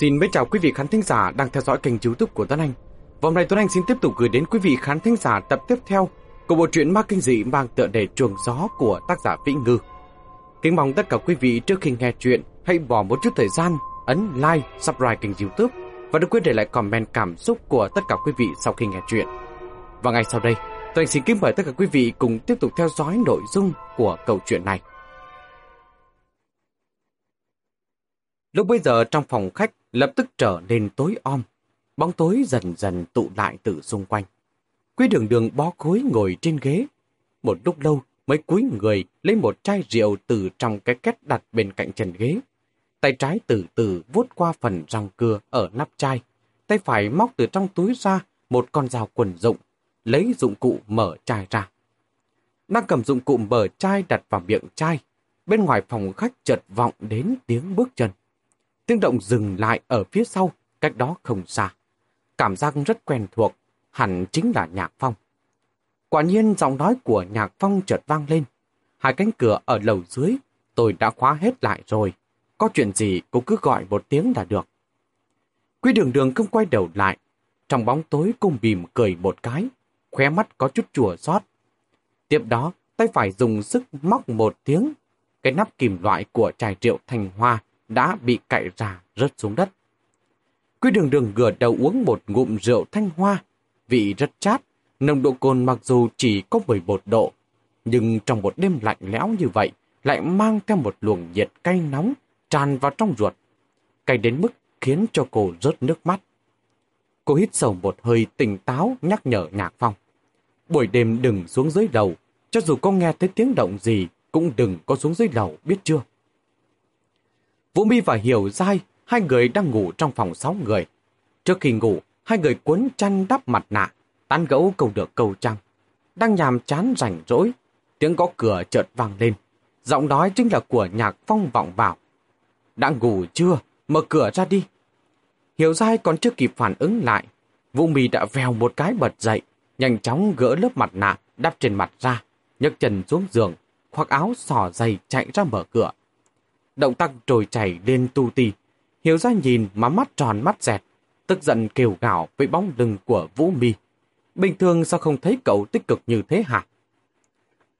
Xin mến chào quý vị khán thính giả đang theo dõi kênh youtube của Tuấn Anh. Vòng này Tuấn Anh xin tiếp tục gửi đến quý vị khán thính giả tập tiếp theo của bộ truyện ma kinh dị mang tựa đề Chuồng Gió của tác giả Vĩ Ngư. Kính mong tất cả quý vị trước khi nghe chuyện hãy bỏ một chút thời gian ấn like, subscribe kênh youtube và đừng quên để lại comment cảm xúc của tất cả quý vị sau khi nghe chuyện. Và ngay sau đây, Tuấn Anh xin kính mời tất cả quý vị cùng tiếp tục theo dõi nội dung của câu chuyện này. Lúc bây giờ trong phòng khách lập tức trở nên tối om. Bóng tối dần dần tụ lại từ xung quanh. Quý đường đường bó khối ngồi trên ghế. Một lúc lâu mới cúi người lấy một chai rượu từ trong cái két đặt bên cạnh chân ghế. Tay trái từ từ vuốt qua phần răng cưa ở nắp chai. Tay phải móc từ trong túi ra một con dao quần dụng, lấy dụng cụ mở chai ra. Đang cầm dụng cụ mở chai đặt vào miệng chai. Bên ngoài phòng khách chợt vọng đến tiếng bước chân. Tiếng động dừng lại ở phía sau, cách đó không xa. Cảm giác rất quen thuộc, hẳn chính là Nhạc Phong. Quả nhiên giọng nói của Nhạc Phong chợt vang lên. Hai cánh cửa ở lầu dưới, tôi đã khóa hết lại rồi. Có chuyện gì cũng cứ gọi một tiếng là được. Quý đường đường không quay đầu lại. Trong bóng tối cung bìm cười một cái, khóe mắt có chút chùa xót. Tiếp đó, tay phải dùng sức móc một tiếng. Cái nắp kìm loại của chai rượu thành hoa đã bị cạy ra rớt xuống đất. Quý đường đường gửa đầu uống một ngụm rượu thanh hoa, vị rất chát, nồng độ cồn mặc dù chỉ có 11 độ, nhưng trong một đêm lạnh lẽo như vậy lại mang theo một luồng nhiệt cay nóng tràn vào trong ruột, cay đến mức khiến cho cô rớt nước mắt. Cô hít sâu một hơi tỉnh táo nhắc nhở Nhạc Phong. Buổi đêm đừng xuống dưới đầu, cho dù có nghe thấy tiếng động gì cũng đừng có xuống dưới lầu, biết chưa? Vũ Mi và Hiểu Giai, hai người đang ngủ trong phòng sáu người. Trước khi ngủ, hai người cuốn chăn đắp mặt nạ, tán gẫu câu được câu trăng. Đang nhàm chán rảnh rỗi, tiếng gõ cửa chợt vang lên. Giọng nói chính là của nhạc phong vọng vào. Đã ngủ chưa? Mở cửa ra đi. Hiểu Giai còn chưa kịp phản ứng lại. Vũ Mi đã vèo một cái bật dậy, nhanh chóng gỡ lớp mặt nạ đắp trên mặt ra, nhấc chân xuống giường, khoác áo sò dày chạy ra mở cửa. Động tác trồi chảy lên tu ti. hiếu ra nhìn mà mắt tròn mắt dẹt, tức giận kêu gào với bóng lưng của Vũ Mi. Bình thường sao không thấy cậu tích cực như thế hả?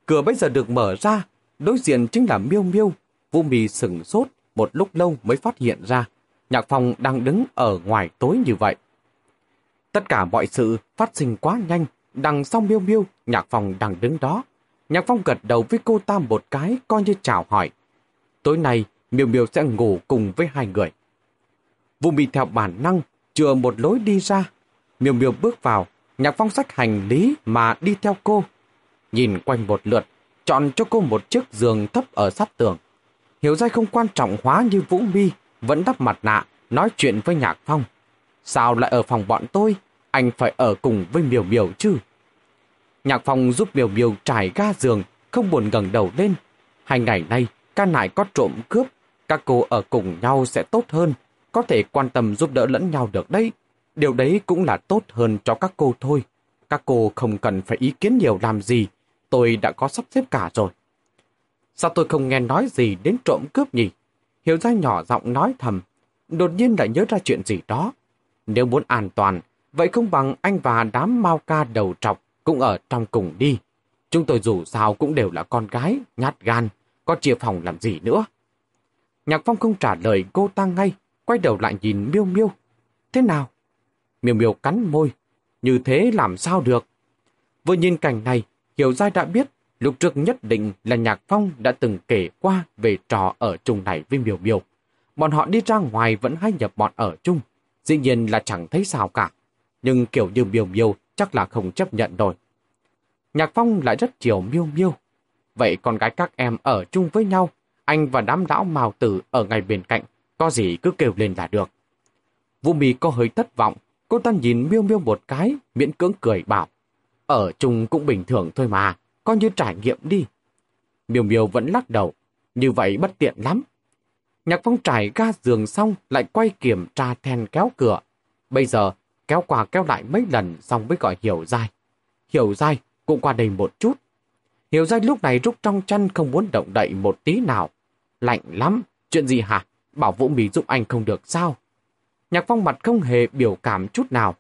Cửa bây giờ được mở ra, đối diện chính là Miêu Miêu. Vũ Mi sừng sốt, một lúc lâu mới phát hiện ra. Nhạc Phong đang đứng ở ngoài tối như vậy. Tất cả mọi sự phát sinh quá nhanh, đằng sau Miêu Miêu, Nhạc Phong đang đứng đó. Nhạc Phong gật đầu với cô ta một cái coi như chào hỏi. Tối nay, Miêu Miêu sẽ ngủ cùng với hai người. Vũ Mị theo bản năng, chừa một lối đi ra. Miêu Miêu bước vào, Nhạc Phong sách hành lý mà đi theo cô. Nhìn quanh một lượt, chọn cho cô một chiếc giường thấp ở sát tường. Hiểu ra không quan trọng hóa như Vũ Mi, vẫn đắp mặt nạ, nói chuyện với Nhạc Phong. Sao lại ở phòng bọn tôi? Anh phải ở cùng với Miêu Miêu chứ? Nhạc Phong giúp Miêu Miêu trải ga giường, không buồn gần đầu lên. Hai ngày nay, Ca nải có trộm cướp, các cô ở cùng nhau sẽ tốt hơn, có thể quan tâm giúp đỡ lẫn nhau được đấy. Điều đấy cũng là tốt hơn cho các cô thôi. Các cô không cần phải ý kiến nhiều làm gì, tôi đã có sắp xếp cả rồi. Sao tôi không nghe nói gì đến trộm cướp nhỉ? Hiểu ra nhỏ giọng nói thầm, đột nhiên lại nhớ ra chuyện gì đó. Nếu muốn an toàn, vậy không bằng anh và đám mau ca đầu trọc cũng ở trong cùng đi. Chúng tôi dù sao cũng đều là con gái, nhát gan, có chia phòng làm gì nữa? Nhạc Phong không trả lời cô ta ngay, quay đầu lại nhìn Miêu Miêu. Thế nào? Miêu Miêu cắn môi. Như thế làm sao được? Vừa nhìn cảnh này, Hiểu Giai đã biết lúc trước nhất định là Nhạc Phong đã từng kể qua về trò ở chung này với Miêu Miêu. Bọn họ đi ra ngoài vẫn hay nhập bọn ở chung. Dĩ nhiên là chẳng thấy sao cả. Nhưng kiểu như Miêu Miêu chắc là không chấp nhận rồi. Nhạc Phong lại rất chiều Miêu Miêu. Vậy con gái các em ở chung với nhau, anh và đám lão mào tử ở ngay bên cạnh, có gì cứ kêu lên là được. Vũ Mì có hơi thất vọng, cô ta nhìn miêu miêu một cái, miễn cưỡng cười bảo. Ở chung cũng bình thường thôi mà, coi như trải nghiệm đi. Miêu miêu vẫn lắc đầu, như vậy bất tiện lắm. Nhạc phong trải ga giường xong lại quay kiểm tra then kéo cửa. Bây giờ kéo qua kéo lại mấy lần xong mới gọi hiểu dai. Hiểu dai cũng qua đây một chút. Hiểu ra lúc này rút trong chăn không muốn động đậy một tí nào. Lạnh lắm, chuyện gì hả? Bảo Vũ Mì giúp anh không được sao? Nhạc Phong mặt không hề biểu cảm chút nào.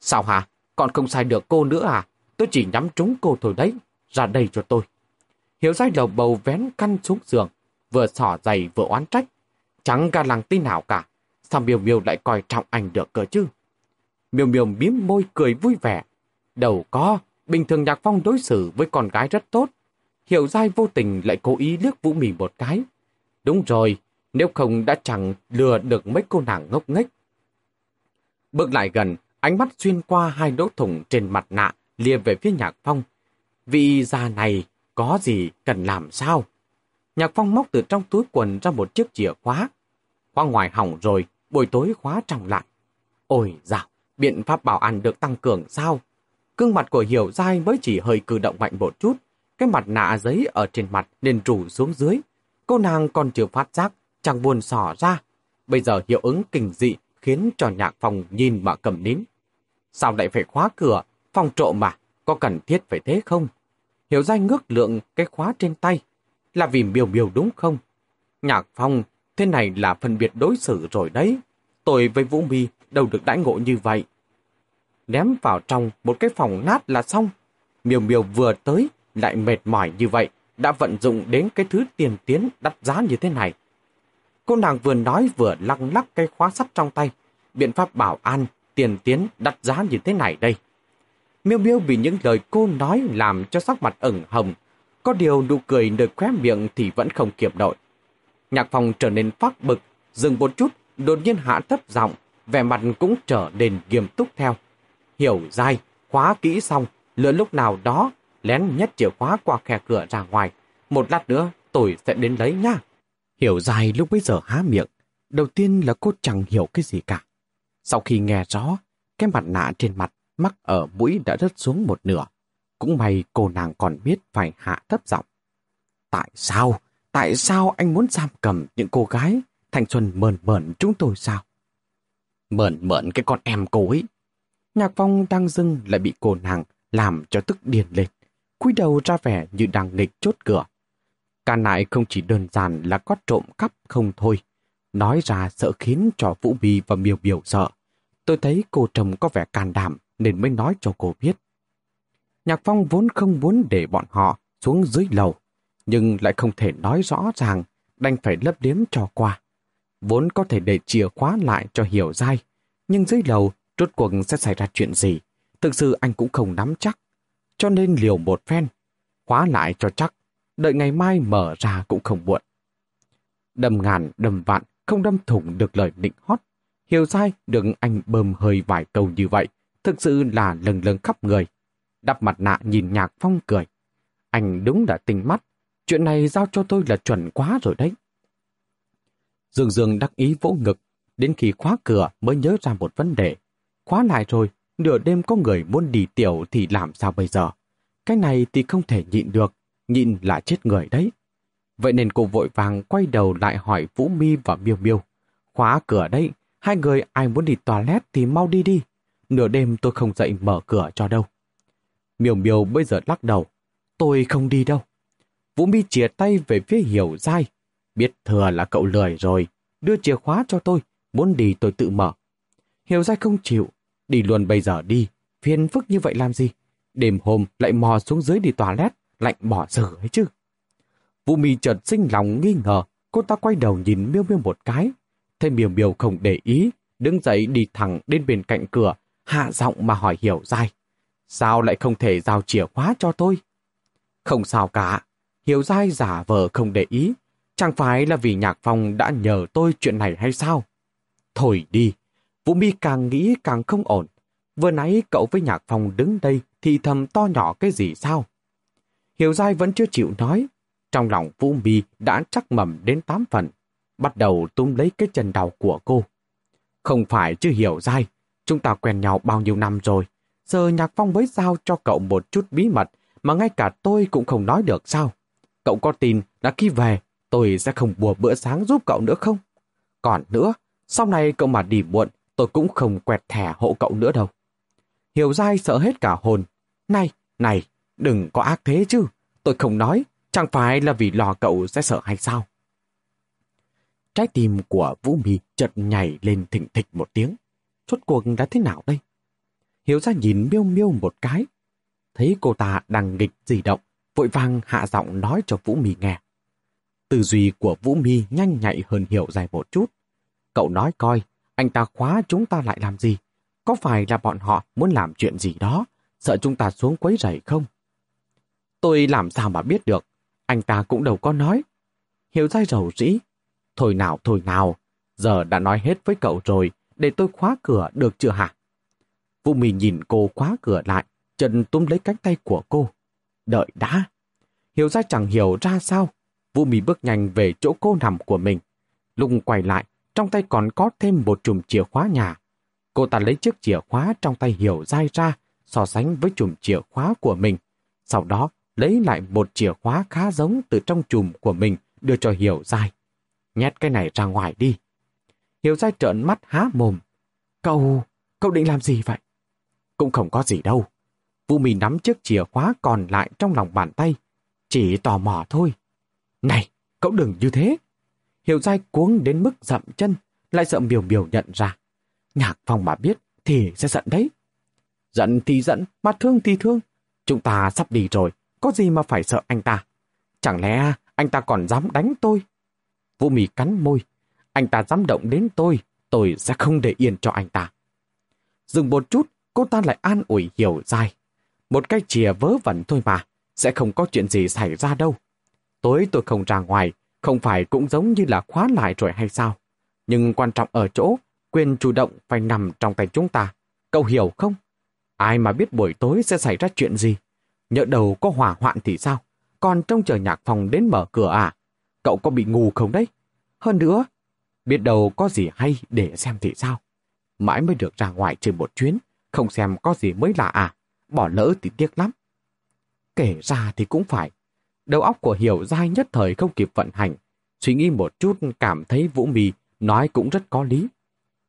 Sao hả? Còn không sai được cô nữa à? Tôi chỉ nhắm trúng cô thôi đấy. Ra đây cho tôi. Hiểu dai đầu bầu vén căn xuống giường, vừa xỏ giày vừa oán trách. Chẳng ga lăng tin nào cả. Sao miêu miêu lại coi trọng anh được cơ chứ? Miêu miêu miếm môi cười vui vẻ. Đầu có, bình thường Nhạc Phong đối xử với con gái rất tốt. Hiểu dai vô tình lại cố ý liếc Vũ Mì một cái. Đúng rồi, nếu không đã chẳng lừa được mấy cô nàng ngốc nghếch. Bước lại gần, ánh mắt xuyên qua hai lỗ thủng trên mặt nạ, lia về phía Nhạc Phong. Vị già này có gì cần làm sao? Nhạc Phong móc từ trong túi quần ra một chiếc chìa khóa. Khóa ngoài hỏng rồi, buổi tối khóa trong lại. Ôi dạo, biện pháp bảo an được tăng cường sao? Cương mặt của Hiểu Giai mới chỉ hơi cử động mạnh một chút. Cái mặt nạ giấy ở trên mặt nên rủ xuống dưới. Cô nàng còn chưa phát giác, chẳng buồn sỏ ra. Bây giờ hiệu ứng kinh dị khiến cho nhạc phòng nhìn mà cầm nín. Sao lại phải khóa cửa? Phòng trộm mà, có cần thiết phải thế không? Hiểu danh ngước lượng cái khóa trên tay. Là vì miều miều đúng không? Nhạc phong, thế này là phân biệt đối xử rồi đấy. Tôi với Vũ Mi đâu được đãi ngộ như vậy. Ném vào trong một cái phòng nát là xong. Miều miều vừa tới, lại mệt mỏi như vậy, đã vận dụng đến cái thứ tiền tiến đắt giá như thế này. Cô nàng vừa nói vừa lăng lắc cái khóa sắt trong tay. Biện pháp bảo an, tiền tiến, đắt giá như thế này đây. Miêu miêu bị những lời cô nói làm cho sắc mặt ửng hồng. Có điều nụ cười nơi khóe miệng thì vẫn không kiềm nổi. Nhạc phòng trở nên phát bực, dừng một chút, đột nhiên hạ thấp giọng, vẻ mặt cũng trở nên nghiêm túc theo. Hiểu dai, khóa kỹ xong, lựa lúc nào đó, lén nhét chìa khóa qua khe cửa ra ngoài. Một lát nữa, tôi sẽ đến lấy nha. Hiểu dài lúc bấy giờ há miệng, đầu tiên là cô chẳng hiểu cái gì cả. Sau khi nghe rõ, cái mặt nạ trên mặt mắc ở mũi đã rớt xuống một nửa. Cũng may cô nàng còn biết phải hạ thấp giọng. Tại sao? Tại sao anh muốn giam cầm những cô gái thanh xuân mờn mờn chúng tôi sao? Mờn mờn cái con em cô ấy. Nhạc phong đang dưng lại bị cô nàng làm cho tức điên lên cúi đầu ra vẻ như đang nghịch chốt cửa. Cả nại không chỉ đơn giản là có trộm cắp không thôi. Nói ra sợ khiến cho Vũ Bì và Miêu biểu sợ. Tôi thấy cô chồng có vẻ can đảm nên mới nói cho cô biết. Nhạc Phong vốn không muốn để bọn họ xuống dưới lầu, nhưng lại không thể nói rõ ràng, đành phải lấp điếm cho qua. Vốn có thể để chìa khóa lại cho hiểu dai, nhưng dưới lầu rốt cuộc sẽ xảy ra chuyện gì, thực sự anh cũng không nắm chắc. Cho nên liều một phen, khóa lại cho chắc, đợi ngày mai mở ra cũng không muộn. Đâm ngàn, đâm vạn, không đâm thủng được lời nịnh hót. Hiểu dai được anh bơm hơi vài câu như vậy, thực sự là lần lần khắp người. Đắp mặt nạ nhìn nhạc phong cười. Anh đúng đã tinh mắt, chuyện này giao cho tôi là chuẩn quá rồi đấy. Dương Dương đắc ý vỗ ngực, đến khi khóa cửa mới nhớ ra một vấn đề. Khóa lại rồi, nửa đêm có người muốn đi tiểu thì làm sao bây giờ? Cái này thì không thể nhịn được, nhịn là chết người đấy. Vậy nên cô vội vàng quay đầu lại hỏi Vũ Mi và Miêu Miêu. Khóa cửa đấy, hai người ai muốn đi toilet thì mau đi đi nửa đêm tôi không dậy mở cửa cho đâu. Miêu Miêu bây giờ lắc đầu, tôi không đi đâu. Vũ Mi chìa tay về phía Hiểu dai, biết thừa là cậu lười rồi, đưa chìa khóa cho tôi, muốn đi tôi tự mở. Hiểu dai không chịu, đi luôn bây giờ đi, phiền phức như vậy làm gì? Đêm hôm lại mò xuống dưới đi toilet, lạnh bỏ dở ấy chứ. Vũ Mi chợt sinh lòng nghi ngờ, cô ta quay đầu nhìn miêu miêu một cái. Thấy miêu miêu không để ý, đứng dậy đi thẳng đến bên cạnh cửa, hạ giọng mà hỏi hiểu dai. Sao lại không thể giao chìa khóa cho tôi? Không sao cả, hiểu dai giả vờ không để ý. Chẳng phải là vì Nhạc Phong đã nhờ tôi chuyện này hay sao? Thôi đi, Vũ Mi càng nghĩ càng không ổn. Vừa nãy cậu với Nhạc Phong đứng đây thì thầm to nhỏ cái gì sao? Hiểu dai vẫn chưa chịu nói. Trong lòng Vũ Mi đã chắc mầm đến tám phần. Bắt đầu túm lấy cái chân đầu của cô. Không phải chứ hiểu dai, Chúng ta quen nhau bao nhiêu năm rồi. Giờ Nhạc Phong mới giao cho cậu một chút bí mật mà ngay cả tôi cũng không nói được sao. Cậu có tin là khi về tôi sẽ không bùa bữa sáng giúp cậu nữa không? Còn nữa, sau này cậu mà đi muộn tôi cũng không quẹt thẻ hộ cậu nữa đâu. Hiểu dai sợ hết cả hồn. Này, này, đừng có ác thế chứ. Tôi không nói, chẳng phải là vì lo cậu sẽ sợ hay sao? Trái tim của Vũ Mì chợt nhảy lên thỉnh thịch một tiếng. Suốt cuộc đã thế nào đây? Hiểu ra nhìn miêu miêu một cái. Thấy cô ta đang nghịch di động, vội vàng hạ giọng nói cho Vũ Mì nghe. Tư duy của Vũ Mi nhanh nhạy hơn Hiểu dài một chút. Cậu nói coi, anh ta khóa chúng ta lại làm gì? Có phải là bọn họ muốn làm chuyện gì đó, sợ chúng ta xuống quấy rầy không? Tôi làm sao mà biết được, anh ta cũng đâu có nói. Hiểu dai rầu rĩ. Thôi nào, thôi nào, giờ đã nói hết với cậu rồi, để tôi khóa cửa được chưa hả? Vũ Mì nhìn cô khóa cửa lại, chân túm lấy cánh tay của cô. Đợi đã. Hiểu ra chẳng hiểu ra sao. Vũ Mì bước nhanh về chỗ cô nằm của mình. lùng quay lại, trong tay còn có thêm một chùm chìa khóa nhà. Cô ta lấy chiếc chìa khóa trong tay Hiểu dai ra, so sánh với chùm chìa khóa của mình. Sau đó, lấy lại một chìa khóa khá giống từ trong chùm của mình đưa cho Hiểu dai. Nhét cái này ra ngoài đi. Hiểu dai trợn mắt há mồm. Cậu, cậu định làm gì vậy? Cũng không có gì đâu. Vũ Mì nắm chiếc chìa khóa còn lại trong lòng bàn tay. Chỉ tò mò thôi. Này, cậu đừng như thế. Hiểu dai cuống đến mức dậm chân, lại sợ miều miều nhận ra. Nhạc phong mà biết thì sẽ giận đấy. Giận thì giận, mà thương thì thương. Chúng ta sắp đi rồi, có gì mà phải sợ anh ta? Chẳng lẽ anh ta còn dám đánh tôi? Vũ Mì cắn môi. Anh ta dám động đến tôi, tôi sẽ không để yên cho anh ta. Dừng một chút, cô ta lại an ủi hiểu dài. Một cái chìa vớ vẩn thôi mà, sẽ không có chuyện gì xảy ra đâu. Tối tôi không ra ngoài, không phải cũng giống như là khóa lại rồi hay sao? Nhưng quan trọng ở chỗ, quyền chủ động phải nằm trong tay chúng ta. Cậu hiểu không? Ai mà biết buổi tối sẽ xảy ra chuyện gì? Nhỡ đầu có hỏa hoạn thì sao? Còn trông chờ nhạc phòng đến mở cửa à? Cậu có bị ngu không đấy? Hơn nữa, biết đâu có gì hay để xem thì sao? Mãi mới được ra ngoài trên một chuyến, không xem có gì mới lạ à? Bỏ lỡ thì tiếc lắm. Kể ra thì cũng phải. Đầu óc của Hiểu dai nhất thời không kịp vận hành. Suy nghĩ một chút cảm thấy Vũ Mì nói cũng rất có lý.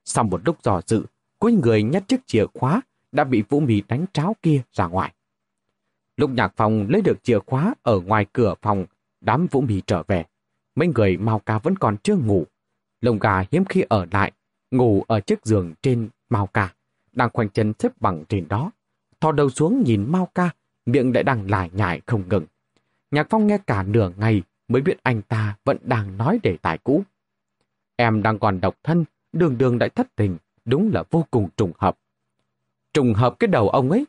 Sau một lúc dò dự, cuối người nhét chiếc chìa khóa đã bị Vũ Mì đánh tráo kia ra ngoài. Lúc nhạc phòng lấy được chìa khóa ở ngoài cửa phòng, đám Vũ Mì trở về. Mấy người Mao Ca vẫn còn chưa ngủ. Lồng gà hiếm khi ở lại, ngủ ở chiếc giường trên Mao Ca, đang khoanh chân xếp bằng trên đó. Thò đầu xuống nhìn Mao Ca, miệng lại đang lải nhải không ngừng. Nhạc Phong nghe cả nửa ngày mới biết anh ta vẫn đang nói đề tài cũ. Em đang còn độc thân, đường đường đã thất tình, đúng là vô cùng trùng hợp. Trùng hợp cái đầu ông ấy,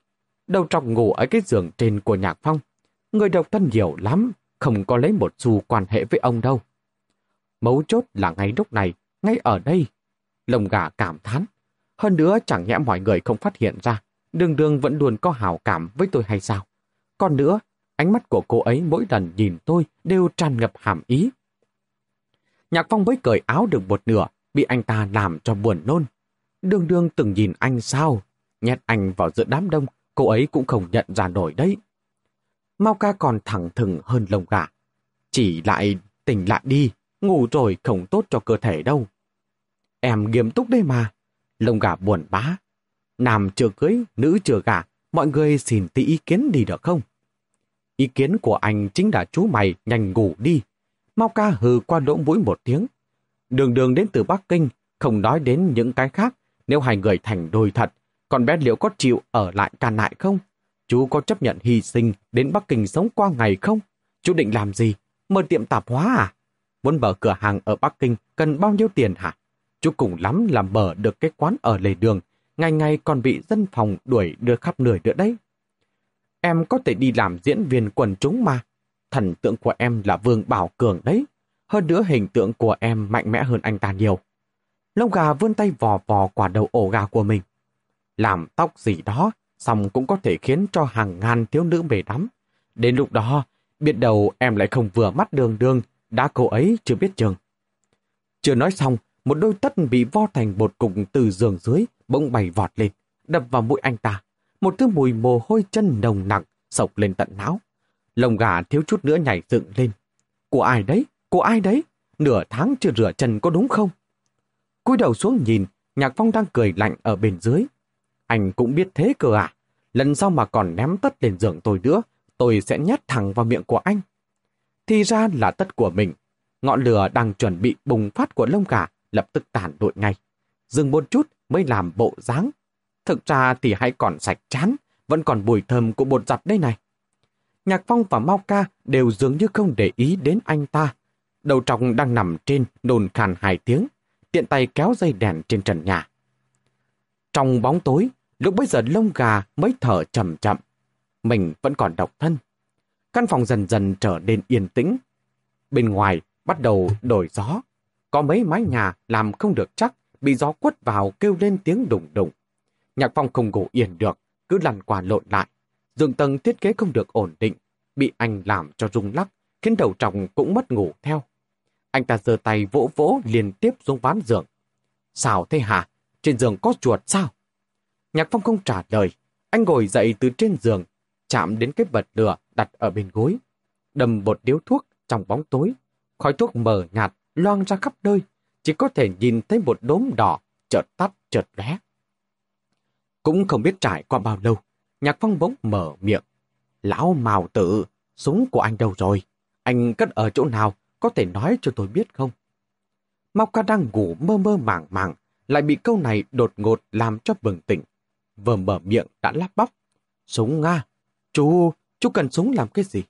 đầu trọc ngủ ở cái giường trên của Nhạc Phong. Người độc thân nhiều lắm, không có lấy một xu quan hệ với ông đâu. Mấu chốt là ngay lúc này, ngay ở đây. Lồng gà cảm thán. Hơn nữa chẳng nhẽ mọi người không phát hiện ra, đường đường vẫn luôn có hào cảm với tôi hay sao. Còn nữa, ánh mắt của cô ấy mỗi lần nhìn tôi đều tràn ngập hàm ý. Nhạc Phong mới cởi áo được một nửa, bị anh ta làm cho buồn nôn. Đường đương từng nhìn anh sao, nhét anh vào giữa đám đông, cô ấy cũng không nhận ra nổi đấy. Mau ca còn thẳng thừng hơn lông gà. Chỉ lại tỉnh lại đi, ngủ rồi không tốt cho cơ thể đâu. Em nghiêm túc đây mà. Lông gà buồn bã, Nam chưa cưới, nữ chưa gà, mọi người xin tí ý kiến đi được không? Ý kiến của anh chính là chú mày nhanh ngủ đi. Mau ca hừ qua lỗ mũi một tiếng. Đường đường đến từ Bắc Kinh, không nói đến những cái khác. Nếu hai người thành đôi thật, còn bé liệu có chịu ở lại can lại không? Chú có chấp nhận hy sinh đến Bắc Kinh sống qua ngày không? Chú định làm gì? Mở tiệm tạp hóa à? Muốn mở cửa hàng ở Bắc Kinh cần bao nhiêu tiền hả? Chú cùng lắm là mở được cái quán ở lề đường, ngày ngày còn bị dân phòng đuổi đưa khắp nửa nữa đấy. Em có thể đi làm diễn viên quần chúng mà. Thần tượng của em là Vương Bảo Cường đấy. Hơn nữa hình tượng của em mạnh mẽ hơn anh ta nhiều. Lông gà vươn tay vò vò quả đầu ổ gà của mình. Làm tóc gì đó, xong cũng có thể khiến cho hàng ngàn thiếu nữ mê đắm. Đến lúc đó, biết đầu em lại không vừa mắt đường đường, đã cô ấy chưa biết chừng. Chưa nói xong, một đôi tất bị vo thành bột cục từ giường dưới, bỗng bay vọt lên, đập vào mũi anh ta. Một thứ mùi mồ hôi chân nồng nặng, sộc lên tận não. Lồng gà thiếu chút nữa nhảy dựng lên. Của ai đấy? Của ai đấy? Nửa tháng chưa rửa chân có đúng không? cúi đầu xuống nhìn, Nhạc Phong đang cười lạnh ở bên dưới. Anh cũng biết thế cơ à? Lần sau mà còn ném tất lên giường tôi nữa, tôi sẽ nhét thẳng vào miệng của anh. Thì ra là tất của mình. ngọn lửa đang chuẩn bị bùng phát của lông gà lập tức tản lụi ngay. Dừng một chút mới làm bộ dáng. Thực ra thì hãy còn sạch chán, vẫn còn mùi thơm của bột giặt đây này. Nhạc Phong và Mau Ca đều dường như không để ý đến anh ta. Đầu trọng đang nằm trên, nồn khàn hai tiếng, tiện tay kéo dây đèn trên trần nhà. Trong bóng tối, lúc bây giờ lông gà mới thở chậm chậm. Mình vẫn còn độc thân. Căn phòng dần dần trở nên yên tĩnh. Bên ngoài bắt đầu đổi gió. Có mấy mái nhà làm không được chắc, bị gió quất vào kêu lên tiếng đùng đùng. Nhạc phong không ngủ yên được, cứ lăn qua lộn lại. Giường tầng thiết kế không được ổn định, bị anh làm cho rung lắc, khiến đầu trọng cũng mất ngủ theo. Anh ta giơ tay vỗ vỗ liên tiếp xuống ván giường. Sao thế hả? Trên giường có chuột sao? Nhạc Phong không trả lời. Anh ngồi dậy từ trên giường, chạm đến cái bật lửa đặt ở bên gối. Đầm một điếu thuốc trong bóng tối. Khói thuốc mờ nhạt, loang ra khắp nơi. Chỉ có thể nhìn thấy một đốm đỏ, chợt tắt, chợt lóe. Cũng không biết trải qua bao lâu, Nhạc Phong bỗng mở miệng. Lão Mào Tử, súng của anh đâu rồi? Anh cất ở chỗ nào? Có thể nói cho tôi biết không? Mau ca đang ngủ mơ mơ màng màng, lại bị câu này đột ngột làm cho bừng tỉnh. Vừa mở miệng đã lắp bóc. Súng Nga, chú, chú cần súng làm cái gì?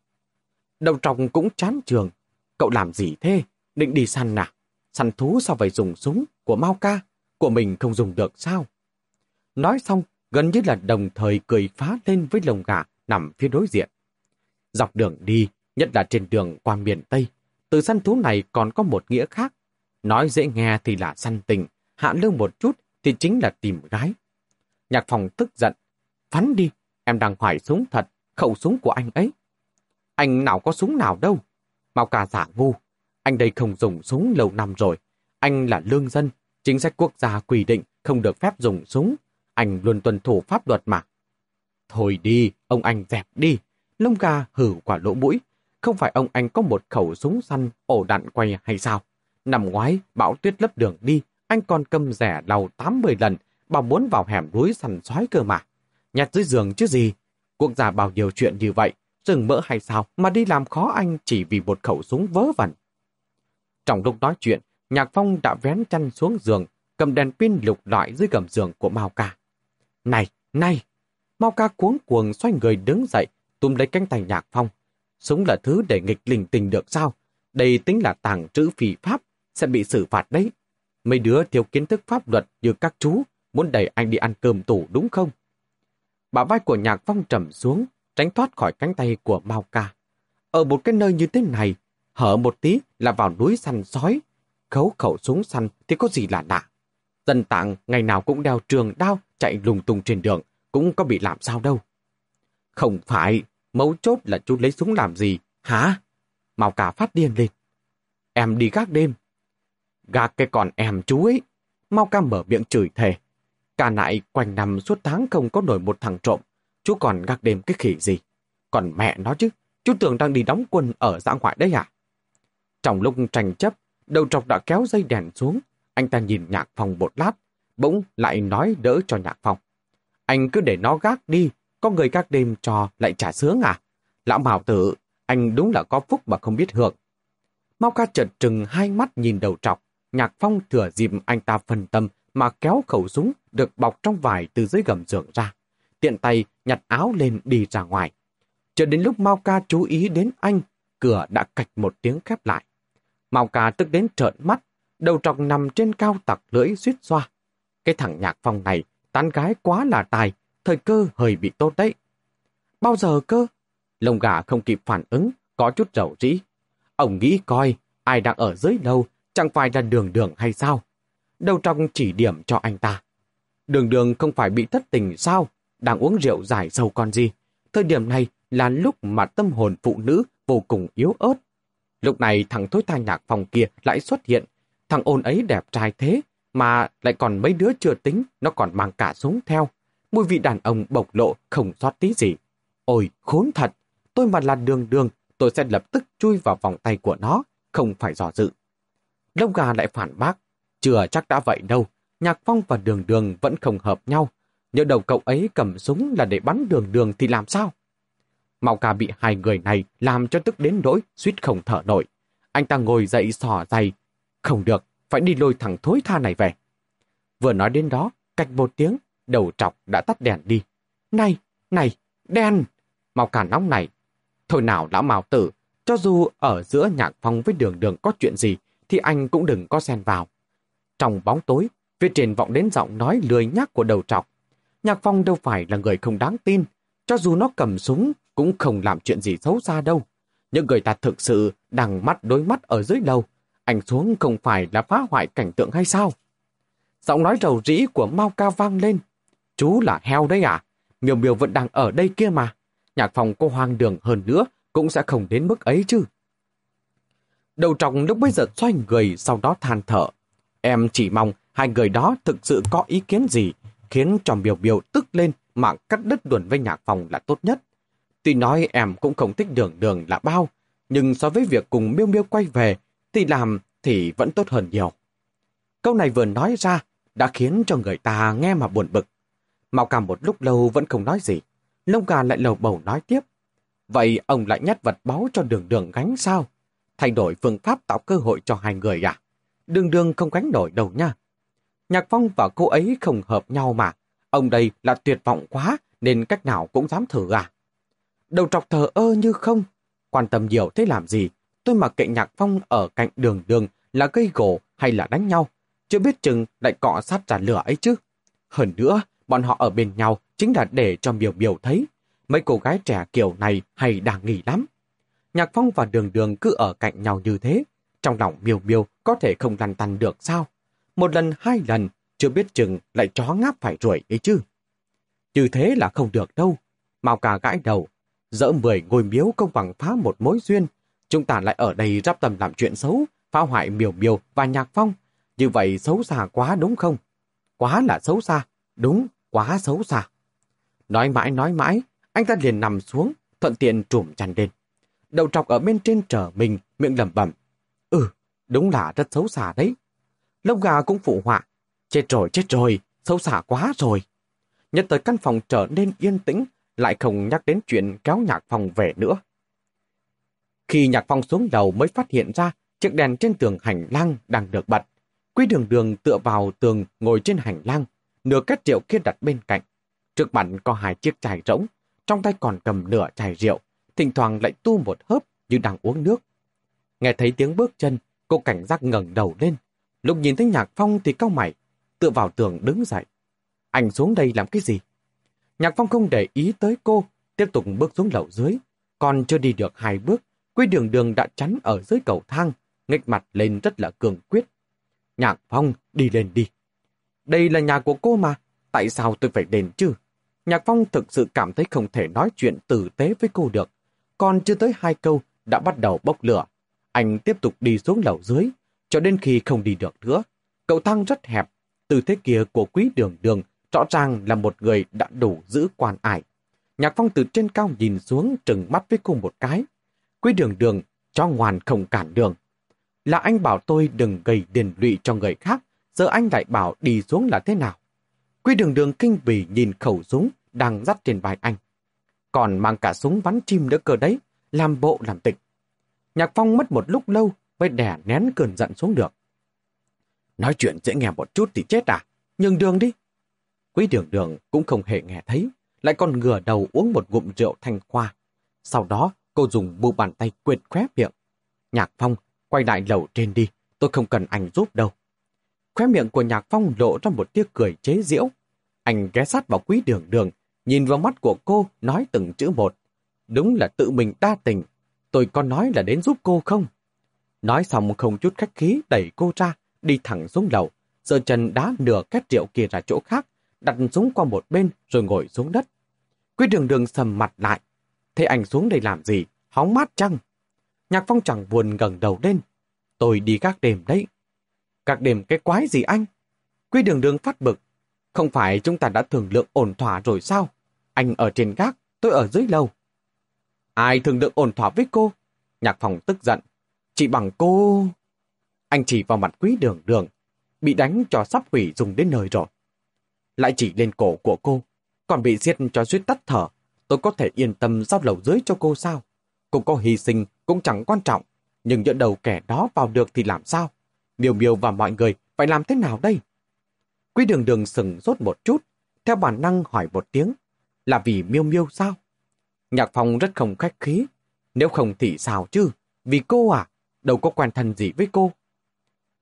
Đầu tròng cũng chán trường. Cậu làm gì thế? Định đi săn à? Săn thú sao phải dùng súng của Mao ca? Của mình không dùng được sao? Nói xong, gần như là đồng thời cười phá lên với lồng gà nằm phía đối diện. Dọc đường đi, nhất là trên đường qua miền Tây, từ săn thú này còn có một nghĩa khác. Nói dễ nghe thì là săn tình, hạ lương một chút thì chính là tìm gái. Nhạc phòng tức giận. Phắn đi, em đang hỏi súng thật, khẩu súng của anh ấy. Anh nào có súng nào đâu. Mao cà giả ngu. Anh đây không dùng súng lâu năm rồi. Anh là lương dân. Chính sách quốc gia quy định không được phép dùng súng. Anh luôn tuân thủ pháp luật mà. Thôi đi, ông anh dẹp đi. Lông gà hử quả lỗ mũi. Không phải ông anh có một khẩu súng săn ổ đạn quay hay sao? Nằm ngoái, bão tuyết lấp đường đi, anh còn cầm rẻ lau 80 lần, bảo muốn vào hẻm núi săn sói cơ mà. Nhặt dưới giường chứ gì? Quốc gia bao nhiêu chuyện như vậy, rừng mỡ hay sao mà đi làm khó anh chỉ vì một khẩu súng vớ vẩn. Trong lúc nói chuyện, Nhạc Phong đã vén chăn xuống giường, cầm đèn pin lục lọi dưới gầm giường của Mao Ca. Này, này! Mao Ca cuống cuồng xoay người đứng dậy, túm lấy cánh tay Nhạc Phong. Súng là thứ để nghịch linh tình được sao? Đây tính là tàng trữ phi pháp, sẽ bị xử phạt đấy. Mấy đứa thiếu kiến thức pháp luật như các chú, muốn đẩy anh đi ăn cơm tủ đúng không? Bả vai của Nhạc Phong trầm xuống, tránh thoát khỏi cánh tay của Mao Ca. Ở một cái nơi như thế này, hở một tí là vào núi săn sói. Khấu khẩu súng săn thì có gì là lạ. Dân tạng ngày nào cũng đeo trường đao chạy lùng tung trên đường, cũng có bị làm sao đâu. Không phải, mấu chốt là chú lấy súng làm gì, hả? Màu cả phát điên lên. Em đi gác đêm. Gác cái con em chú ấy. mau Ca mở miệng chửi thề. Cả nại quanh năm suốt tháng không có nổi một thằng trộm, chú còn gác đêm cái khỉ gì. Còn mẹ nó chứ, chú tưởng đang đi đóng quân ở dã ngoại đấy à? Trong lúc tranh chấp, đầu trọc đã kéo dây đèn xuống, anh ta nhìn nhạc phòng một lát, bỗng lại nói đỡ cho nhạc phòng. Anh cứ để nó gác đi, có người gác đêm cho lại trả sướng à? Lão mào Tử, anh đúng là có phúc mà không biết hưởng. Mau ca chợt trừng hai mắt nhìn đầu trọc, nhạc phong thừa dịp anh ta phân tâm mà kéo khẩu súng được bọc trong vải từ dưới gầm giường ra. Tiện tay nhặt áo lên đi ra ngoài. Chờ đến lúc Mao Ca chú ý đến anh, cửa đã cạch một tiếng khép lại. Mao Ca tức đến trợn mắt, đầu trọc nằm trên cao tặc lưỡi suýt xoa. Cái thằng nhạc phong này, tán gái quá là tài, thời cơ hơi bị tốt đấy. Bao giờ cơ? Lông gà không kịp phản ứng, có chút rầu rĩ. Ông nghĩ coi, ai đang ở dưới lâu, chẳng phải là đường đường hay sao? Đầu trong chỉ điểm cho anh ta. Đường đường không phải bị thất tình sao? Đang uống rượu giải sâu con gì? Thời điểm này là lúc mà tâm hồn phụ nữ vô cùng yếu ớt. Lúc này thằng thối tha nhạc phòng kia lại xuất hiện. Thằng ôn ấy đẹp trai thế, mà lại còn mấy đứa chưa tính, nó còn mang cả súng theo. Mùi vị đàn ông bộc lộ không sót tí gì. Ôi, khốn thật! Tôi mà là đường đường, tôi sẽ lập tức chui vào vòng tay của nó, không phải dò dự. Lông gà lại phản bác. Chưa chắc đã vậy đâu, Nhạc Phong và Đường Đường vẫn không hợp nhau. Nhớ đầu cậu ấy cầm súng là để bắn Đường Đường thì làm sao? Mạo ca bị hai người này làm cho tức đến nỗi suýt không thở nổi. Anh ta ngồi dậy sỏ dày. Không được, phải đi lôi thằng thối tha này về. Vừa nói đến đó, cạch một tiếng, đầu trọc đã tắt đèn đi. Này, này, đen! màu cả nóng này. Thôi nào lão mào tử, cho dù ở giữa nhạc phong với đường đường có chuyện gì, thì anh cũng đừng có xen vào. Trong bóng tối, phía trên vọng đến giọng nói lười nhác của đầu trọc. Nhạc phong đâu phải là người không đáng tin, cho dù nó cầm súng cũng không làm chuyện gì xấu xa đâu. Những người ta thực sự đằng mắt đối mắt ở dưới đầu, anh xuống không phải là phá hoại cảnh tượng hay sao? Giọng nói rầu rĩ của Mao Ca vang lên. Chú là heo đấy à? miều miều vẫn đang ở đây kia mà. Nhạc phòng cô hoang đường hơn nữa cũng sẽ không đến mức ấy chứ. Đầu trọng lúc bây giờ xoay người sau đó than thở. Em chỉ mong hai người đó thực sự có ý kiến gì khiến cho miều miều tức lên mà cắt đứt đuồn với nhạc phòng là tốt nhất. Tuy nói em cũng không thích đường đường là bao, nhưng so với việc cùng miêu miêu quay về thì làm thì vẫn tốt hơn nhiều. Câu này vừa nói ra đã khiến cho người ta nghe mà buồn bực. Mạo cảm một lúc lâu vẫn không nói gì. Lông gà lại lầu bầu nói tiếp. Vậy ông lại nhét vật báu cho đường đường gánh sao? Thay đổi phương pháp tạo cơ hội cho hai người à? Đường đường không gánh nổi đâu nha. Nhạc Phong và cô ấy không hợp nhau mà. Ông đây là tuyệt vọng quá nên cách nào cũng dám thử à? Đầu trọc thờ ơ như không. Quan tâm nhiều thế làm gì? Tôi mặc kệ Nhạc Phong ở cạnh đường đường là gây gỗ hay là đánh nhau. Chưa biết chừng lại cọ sát ra lửa ấy chứ. Hơn nữa, bọn họ ở bên nhau chính là để cho miều miều thấy. Mấy cô gái trẻ kiểu này hay đang nghỉ lắm. Nhạc Phong và Đường Đường cứ ở cạnh nhau như thế. Trong lòng miều miều có thể không lăn tăn được sao? Một lần, hai lần, chưa biết chừng lại chó ngáp phải ruồi ấy chứ. Như thế là không được đâu. Mao cà gãi đầu. Dỡ mười ngôi miếu không bằng phá một mối duyên. Chúng ta lại ở đây rắp tầm làm chuyện xấu, phá hoại miều miều và nhạc phong. Như vậy xấu xa quá đúng không? Quá là xấu xa. Đúng, quá xấu xa. Nói mãi nói mãi, anh ta liền nằm xuống, thuận tiện trùm chăn lên. Đầu trọc ở bên trên trở mình, miệng lẩm bẩm. Ừ, đúng là rất xấu xa đấy. Lông gà cũng phụ họa. Chết rồi, chết rồi, xấu xa quá rồi. Nhất tới căn phòng trở nên yên tĩnh, lại không nhắc đến chuyện kéo nhạc phòng về nữa. Khi nhạc phong xuống đầu mới phát hiện ra chiếc đèn trên tường hành lang đang được bật. Quý đường đường tựa vào tường ngồi trên hành lang, nửa két rượu kia đặt bên cạnh. Trước mặt có hai chiếc chai rỗng, trong tay còn cầm nửa chai rượu, thỉnh thoảng lại tu một hớp như đang uống nước. Nghe thấy tiếng bước chân, cô cảnh giác ngẩng đầu lên. Lúc nhìn thấy Nhạc Phong thì cau mày, tựa vào tường đứng dậy. Anh xuống đây làm cái gì? Nhạc Phong không để ý tới cô, tiếp tục bước xuống lầu dưới. Còn chưa đi được hai bước, Quy đường đường đã chắn ở dưới cầu thang, nghịch mặt lên rất là cường quyết. Nhạc Phong, đi lên đi. Đây là nhà của cô mà, tại sao tôi phải đến chứ? Nhạc Phong thực sự cảm thấy không thể nói chuyện tử tế với cô được. Còn chưa tới hai câu, đã bắt đầu bốc lửa. Anh tiếp tục đi xuống lầu dưới, cho đến khi không đi được nữa. Cầu thang rất hẹp, từ thế kia của quý đường đường rõ ràng là một người đã đủ giữ quan ải. Nhạc Phong từ trên cao nhìn xuống trừng mắt với cô một cái. Quý đường đường, cho ngoan không cản đường. Là anh bảo tôi đừng gây điền lụy cho người khác, giờ anh lại bảo đi xuống là thế nào? Quý đường đường kinh bỉ nhìn khẩu súng đang dắt trên vai anh. Còn mang cả súng bắn chim nữa cơ đấy, làm bộ làm tịch. Nhạc Phong mất một lúc lâu mới đè nén cơn giận xuống được. Nói chuyện dễ nghe một chút thì chết à? Nhường đường đi. Quý đường đường cũng không hề nghe thấy, lại còn ngửa đầu uống một ngụm rượu thanh khoa. Sau đó, cô dùng bu bàn tay quyệt khóe miệng. Nhạc Phong, quay lại lầu trên đi, tôi không cần anh giúp đâu. Khóe miệng của Nhạc Phong lộ ra một tiếc cười chế giễu. Anh ghé sát vào quý đường đường, nhìn vào mắt của cô, nói từng chữ một. Đúng là tự mình đa tình. Tôi có nói là đến giúp cô không? Nói xong không chút khách khí đẩy cô ra, đi thẳng xuống lầu, giơ chân đá nửa két rượu kia ra chỗ khác, đặt súng qua một bên rồi ngồi xuống đất. Quý đường đường sầm mặt lại. Thế anh xuống đây làm gì? Hóng mát chăng? Nhạc phong chẳng buồn gần đầu lên. Tôi đi các đêm đấy. Các đêm cái quái gì anh? Quý đường đường phát bực. Không phải chúng ta đã thường lượng ổn thỏa rồi sao? Anh ở trên gác, tôi ở dưới lầu. Ai thường lượng ổn thỏa với cô? Nhạc phòng tức giận. Chỉ bằng cô... Anh chỉ vào mặt quý đường đường. Bị đánh cho sắp hủy dùng đến nơi rồi. Lại chỉ lên cổ của cô. Còn bị giết cho suýt tắt thở. Tôi có thể yên tâm giao lầu dưới cho cô sao? cũng có hy sinh cũng chẳng quan trọng. Nhưng dẫn đầu kẻ đó vào được thì làm sao? Miêu miêu và mọi người phải làm thế nào đây? Quý đường đường sừng rốt một chút, theo bản năng hỏi một tiếng, là vì miêu miêu sao? Nhạc phong rất không khách khí, nếu không thì sao chứ? Vì cô à, đâu có quen thân gì với cô.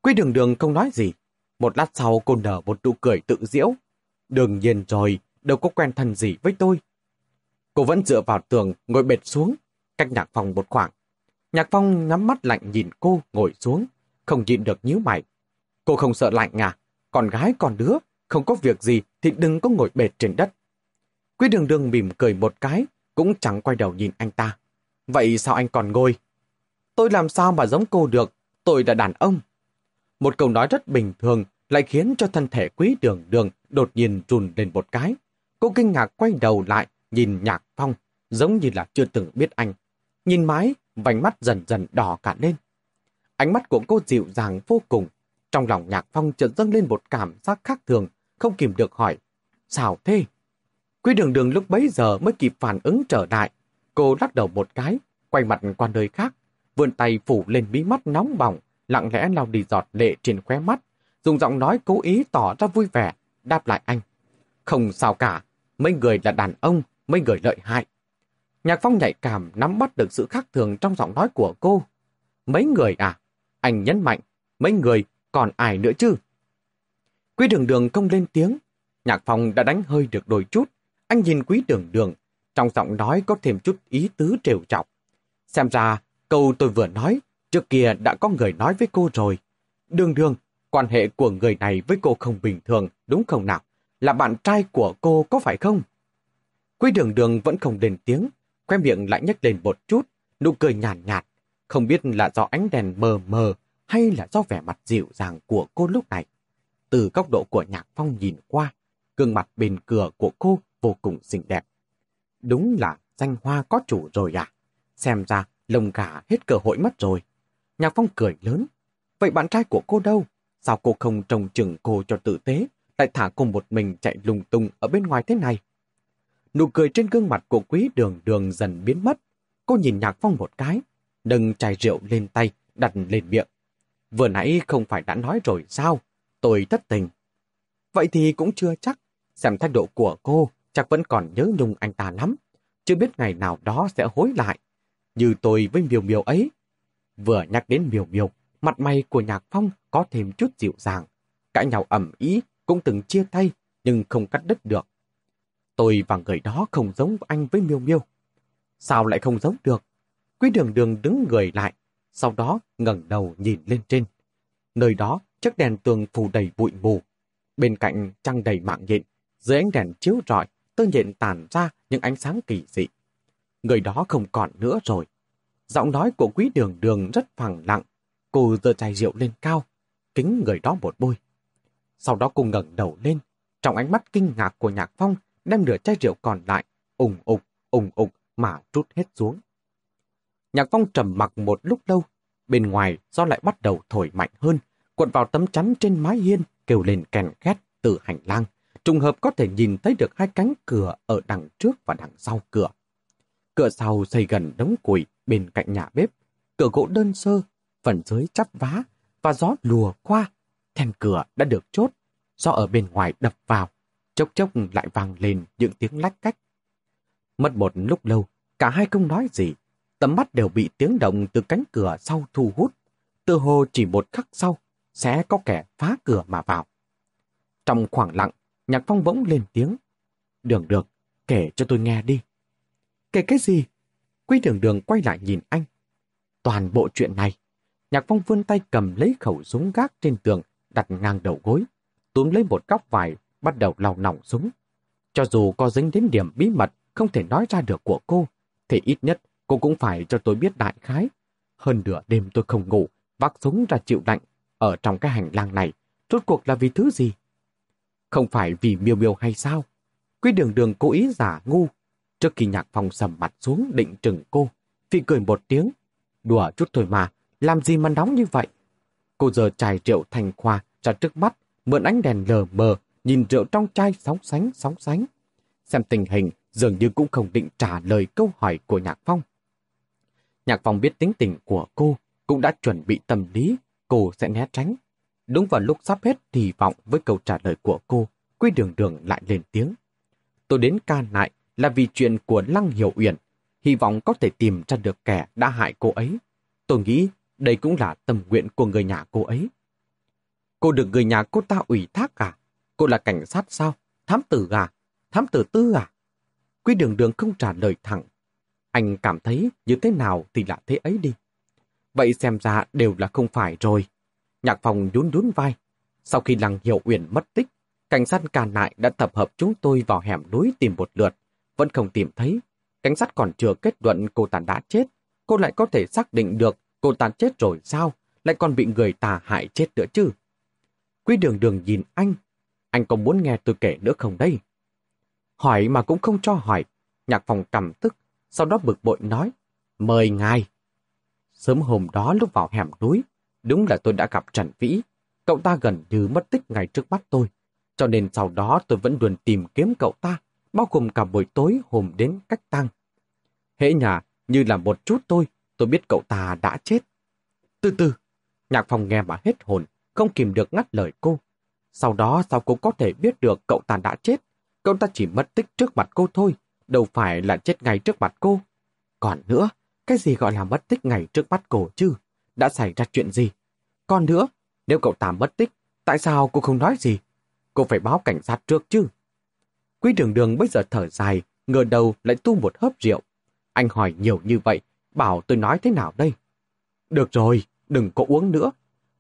Quý đường đường không nói gì, một lát sau cô nở một nụ cười tự diễu. Đương nhiên rồi, đâu có quen thân gì với tôi. Cô vẫn dựa vào tường, ngồi bệt xuống, cách nhạc phong một khoảng. Nhạc phong nhắm mắt lạnh nhìn cô ngồi xuống, không nhịn được nhíu mày. Cô không sợ lạnh à? Con gái con đứa, không có việc gì thì đừng có ngồi bệt trên đất. Quý đường đường mỉm cười một cái, cũng chẳng quay đầu nhìn anh ta. Vậy sao anh còn ngồi? Tôi làm sao mà giống cô được, tôi là đàn ông. Một câu nói rất bình thường lại khiến cho thân thể quý đường đường đột nhiên run lên một cái. Cô kinh ngạc quay đầu lại, nhìn nhạc phong, giống như là chưa từng biết anh. Nhìn mái, vành mắt dần dần đỏ cả lên. Ánh mắt của cô dịu dàng vô cùng. Trong lòng nhạc phong chợt dâng lên một cảm giác khác thường, không kìm được hỏi. Sao thế? Quý đường đường lúc bấy giờ mới kịp phản ứng trở lại. Cô lắc đầu một cái, quay mặt qua nơi khác, vươn tay phủ lên bí mắt nóng bỏng, lặng lẽ lau đi giọt lệ trên khóe mắt, dùng giọng nói cố ý tỏ ra vui vẻ, đáp lại anh. Không sao cả, mấy người là đàn ông, mấy người lợi hại. Nhạc Phong nhạy cảm nắm bắt được sự khác thường trong giọng nói của cô. Mấy người à? Anh nhấn mạnh, mấy người, còn ai nữa chứ? Quý đường đường không lên tiếng. Nhạc Phong đã đánh hơi được đôi chút. Anh nhìn quý đường đường, trong giọng nói có thêm chút ý tứ trêu chọc. Xem ra, câu tôi vừa nói, trước kia đã có người nói với cô rồi. Đường đường, quan hệ của người này với cô không bình thường, đúng không nào? Là bạn trai của cô có phải không? Quý đường đường vẫn không lên tiếng, khoe miệng lại nhếch lên một chút, nụ cười nhàn nhạt, nhạt. Không biết là do ánh đèn mờ mờ hay là do vẻ mặt dịu dàng của cô lúc này. Từ góc độ của nhạc phong nhìn qua, gương mặt bên cửa của cô vô cùng xinh đẹp. Đúng là danh hoa có chủ rồi à? Xem ra lồng gà hết cơ hội mất rồi. Nhạc phong cười lớn. Vậy bạn trai của cô đâu? Sao cô không trông chừng cô cho tử tế, lại thả cô một mình chạy lung tung ở bên ngoài thế này? Nụ cười trên gương mặt của quý đường đường dần biến mất. Cô nhìn Nhạc Phong một cái, nâng chai rượu lên tay, đặt lên miệng. Vừa nãy không phải đã nói rồi sao? Tôi thất tình. Vậy thì cũng chưa chắc. Xem thái độ của cô, chắc vẫn còn nhớ nhung anh ta lắm. Chưa biết ngày nào đó sẽ hối lại. Như tôi với miều miều ấy. Vừa nhắc đến miều miều, mặt mày của Nhạc Phong có thêm chút dịu dàng. Cãi nhau ẩm ý, cũng từng chia tay, nhưng không cắt đứt được. Tôi và người đó không giống anh với Miêu Miêu. Sao lại không giống được? Quý đường đường đứng người lại, sau đó ngẩng đầu nhìn lên trên. Nơi đó, chiếc đèn tường phủ đầy bụi mù. Bên cạnh trăng đầy mạng nhện, dưới ánh đèn chiếu rọi, tơ nhện tàn ra những ánh sáng kỳ dị. Người đó không còn nữa rồi. Giọng nói của quý đường đường rất phẳng lặng. Cô giơ chai rượu lên cao, kính người đó một bôi. Sau đó cô ngẩng đầu lên, trong ánh mắt kinh ngạc của Nhạc Phong đem nửa chai rượu còn lại, ủng ục, ủng ục mà trút hết xuống. Nhạc Phong trầm mặc một lúc lâu, bên ngoài do lại bắt đầu thổi mạnh hơn, cuộn vào tấm chắn trên mái hiên, kêu lên kèn két từ hành lang. Trùng hợp có thể nhìn thấy được hai cánh cửa ở đằng trước và đằng sau cửa. Cửa sau xây gần đống củi bên cạnh nhà bếp, cửa gỗ đơn sơ, phần dưới chắp vá và gió lùa qua. Then cửa đã được chốt, gió ở bên ngoài đập vào, chốc chốc lại vang lên những tiếng lách cách. Mất một lúc lâu, cả hai không nói gì, tầm mắt đều bị tiếng động từ cánh cửa sau thu hút. Từ hồ chỉ một khắc sau, sẽ có kẻ phá cửa mà vào. Trong khoảng lặng, Nhạc Phong bỗng lên tiếng. Đường được, kể cho tôi nghe đi. Kể cái gì? Quý đường đường quay lại nhìn anh. Toàn bộ chuyện này. Nhạc Phong vươn tay cầm lấy khẩu súng gác trên tường, đặt ngang đầu gối, túm lấy một góc vải bắt đầu lòng nòng súng. Cho dù có dính đến điểm bí mật không thể nói ra được của cô, thì ít nhất cô cũng phải cho tôi biết đại khái. Hơn nửa đêm tôi không ngủ, vác súng ra chịu lạnh, ở trong cái hành lang này, rốt cuộc là vì thứ gì? Không phải vì miêu miêu hay sao? Quý đường đường cố ý giả ngu. Trước khi nhạc phòng sầm mặt xuống định trừng cô, Phi cười một tiếng. Đùa chút thôi mà, làm gì mà nóng như vậy? Cô giờ trải rượu thành khoa ra trước mắt, mượn ánh đèn lờ mờ, nhìn rượu trong chai sóng sánh sóng sánh. Xem tình hình dường như cũng không định trả lời câu hỏi của Nhạc Phong. Nhạc Phong biết tính tình của cô, cũng đã chuẩn bị tâm lý, cô sẽ né tránh. Đúng vào lúc sắp hết thì vọng với câu trả lời của cô, Quy Đường Đường lại lên tiếng. Tôi đến ca nại là vì chuyện của Lăng Hiểu Uyển, hy vọng có thể tìm ra được kẻ đã hại cô ấy. Tôi nghĩ đây cũng là tâm nguyện của người nhà cô ấy. Cô được người nhà cô ta ủy thác à? Cô là cảnh sát sao? Thám tử à? Thám tử tư à? Quý đường đường không trả lời thẳng. Anh cảm thấy như thế nào thì là thế ấy đi. Vậy xem ra đều là không phải rồi. Nhạc phòng nhún nhún vai. Sau khi Lăng hiệu Uyển mất tích, cảnh sát cà nại đã tập hợp chúng tôi vào hẻm núi tìm một lượt. Vẫn không tìm thấy. Cảnh sát còn chưa kết luận cô ta đã chết. Cô lại có thể xác định được cô ta chết rồi sao? Lại còn bị người ta hại chết nữa chứ? Quý đường đường nhìn anh. Anh có muốn nghe tôi kể nữa không đây? Hỏi mà cũng không cho hỏi. Nhạc phòng cầm tức, sau đó bực bội nói. Mời ngài. Sớm hôm đó lúc vào hẻm núi, đúng là tôi đã gặp Trần Vĩ. Cậu ta gần như mất tích ngay trước mắt tôi. Cho nên sau đó tôi vẫn luôn tìm kiếm cậu ta, bao gồm cả buổi tối hôm đến cách tăng. Hễ nhà, như là một chút tôi, tôi biết cậu ta đã chết. Từ từ, nhạc phòng nghe mà hết hồn, không kìm được ngắt lời cô. Sau đó sao cô có thể biết được cậu ta đã chết? Cậu ta chỉ mất tích trước mặt cô thôi, đâu phải là chết ngay trước mặt cô. Còn nữa, cái gì gọi là mất tích ngay trước mắt cô chứ? Đã xảy ra chuyện gì? Còn nữa, nếu cậu ta mất tích, tại sao cô không nói gì? Cô phải báo cảnh sát trước chứ. Quý đường đường bây giờ thở dài, ngờ đầu lại tu một hớp rượu. Anh hỏi nhiều như vậy, bảo tôi nói thế nào đây? Được rồi, đừng có uống nữa.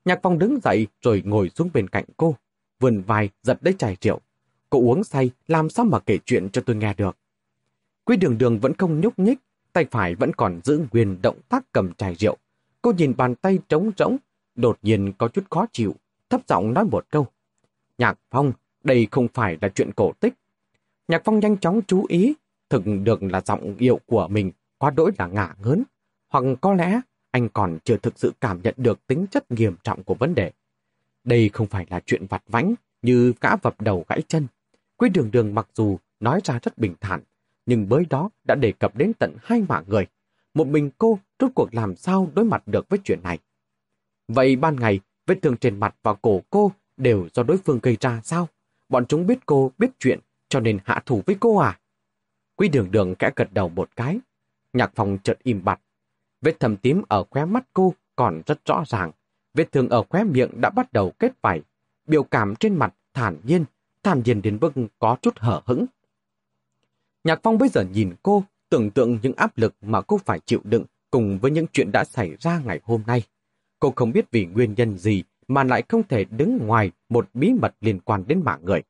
Nhạc phong đứng dậy rồi ngồi xuống bên cạnh cô, vườn vai giật lấy chai rượu. cậu uống say, làm sao mà kể chuyện cho tôi nghe được. Quý đường đường vẫn không nhúc nhích, tay phải vẫn còn giữ nguyên động tác cầm chai rượu. Cô nhìn bàn tay trống rỗng, đột nhiên có chút khó chịu, thấp giọng nói một câu. Nhạc Phong, đây không phải là chuyện cổ tích. Nhạc Phong nhanh chóng chú ý, thực được là giọng điệu của mình quá đỗi là ngả ngớn, hoặc có lẽ anh còn chưa thực sự cảm nhận được tính chất nghiêm trọng của vấn đề. Đây không phải là chuyện vặt vãnh như gã vập đầu gãy chân. Quý đường đường mặc dù nói ra rất bình thản, nhưng bới đó đã đề cập đến tận hai mạng người. Một mình cô rốt cuộc làm sao đối mặt được với chuyện này. Vậy ban ngày, vết thương trên mặt và cổ cô đều do đối phương gây ra sao? Bọn chúng biết cô biết chuyện cho nên hạ thủ với cô à? Quý đường đường kẽ gật đầu một cái. Nhạc phòng chợt im bặt. Vết thầm tím ở khóe mắt cô còn rất rõ ràng. Vết thương ở khóe miệng đã bắt đầu kết vảy. Biểu cảm trên mặt thản nhiên, thản nhiên đến mức có chút hở hững. Nhạc Phong bây giờ nhìn cô, tưởng tượng những áp lực mà cô phải chịu đựng cùng với những chuyện đã xảy ra ngày hôm nay. Cô không biết vì nguyên nhân gì mà lại không thể đứng ngoài một bí mật liên quan đến mạng người.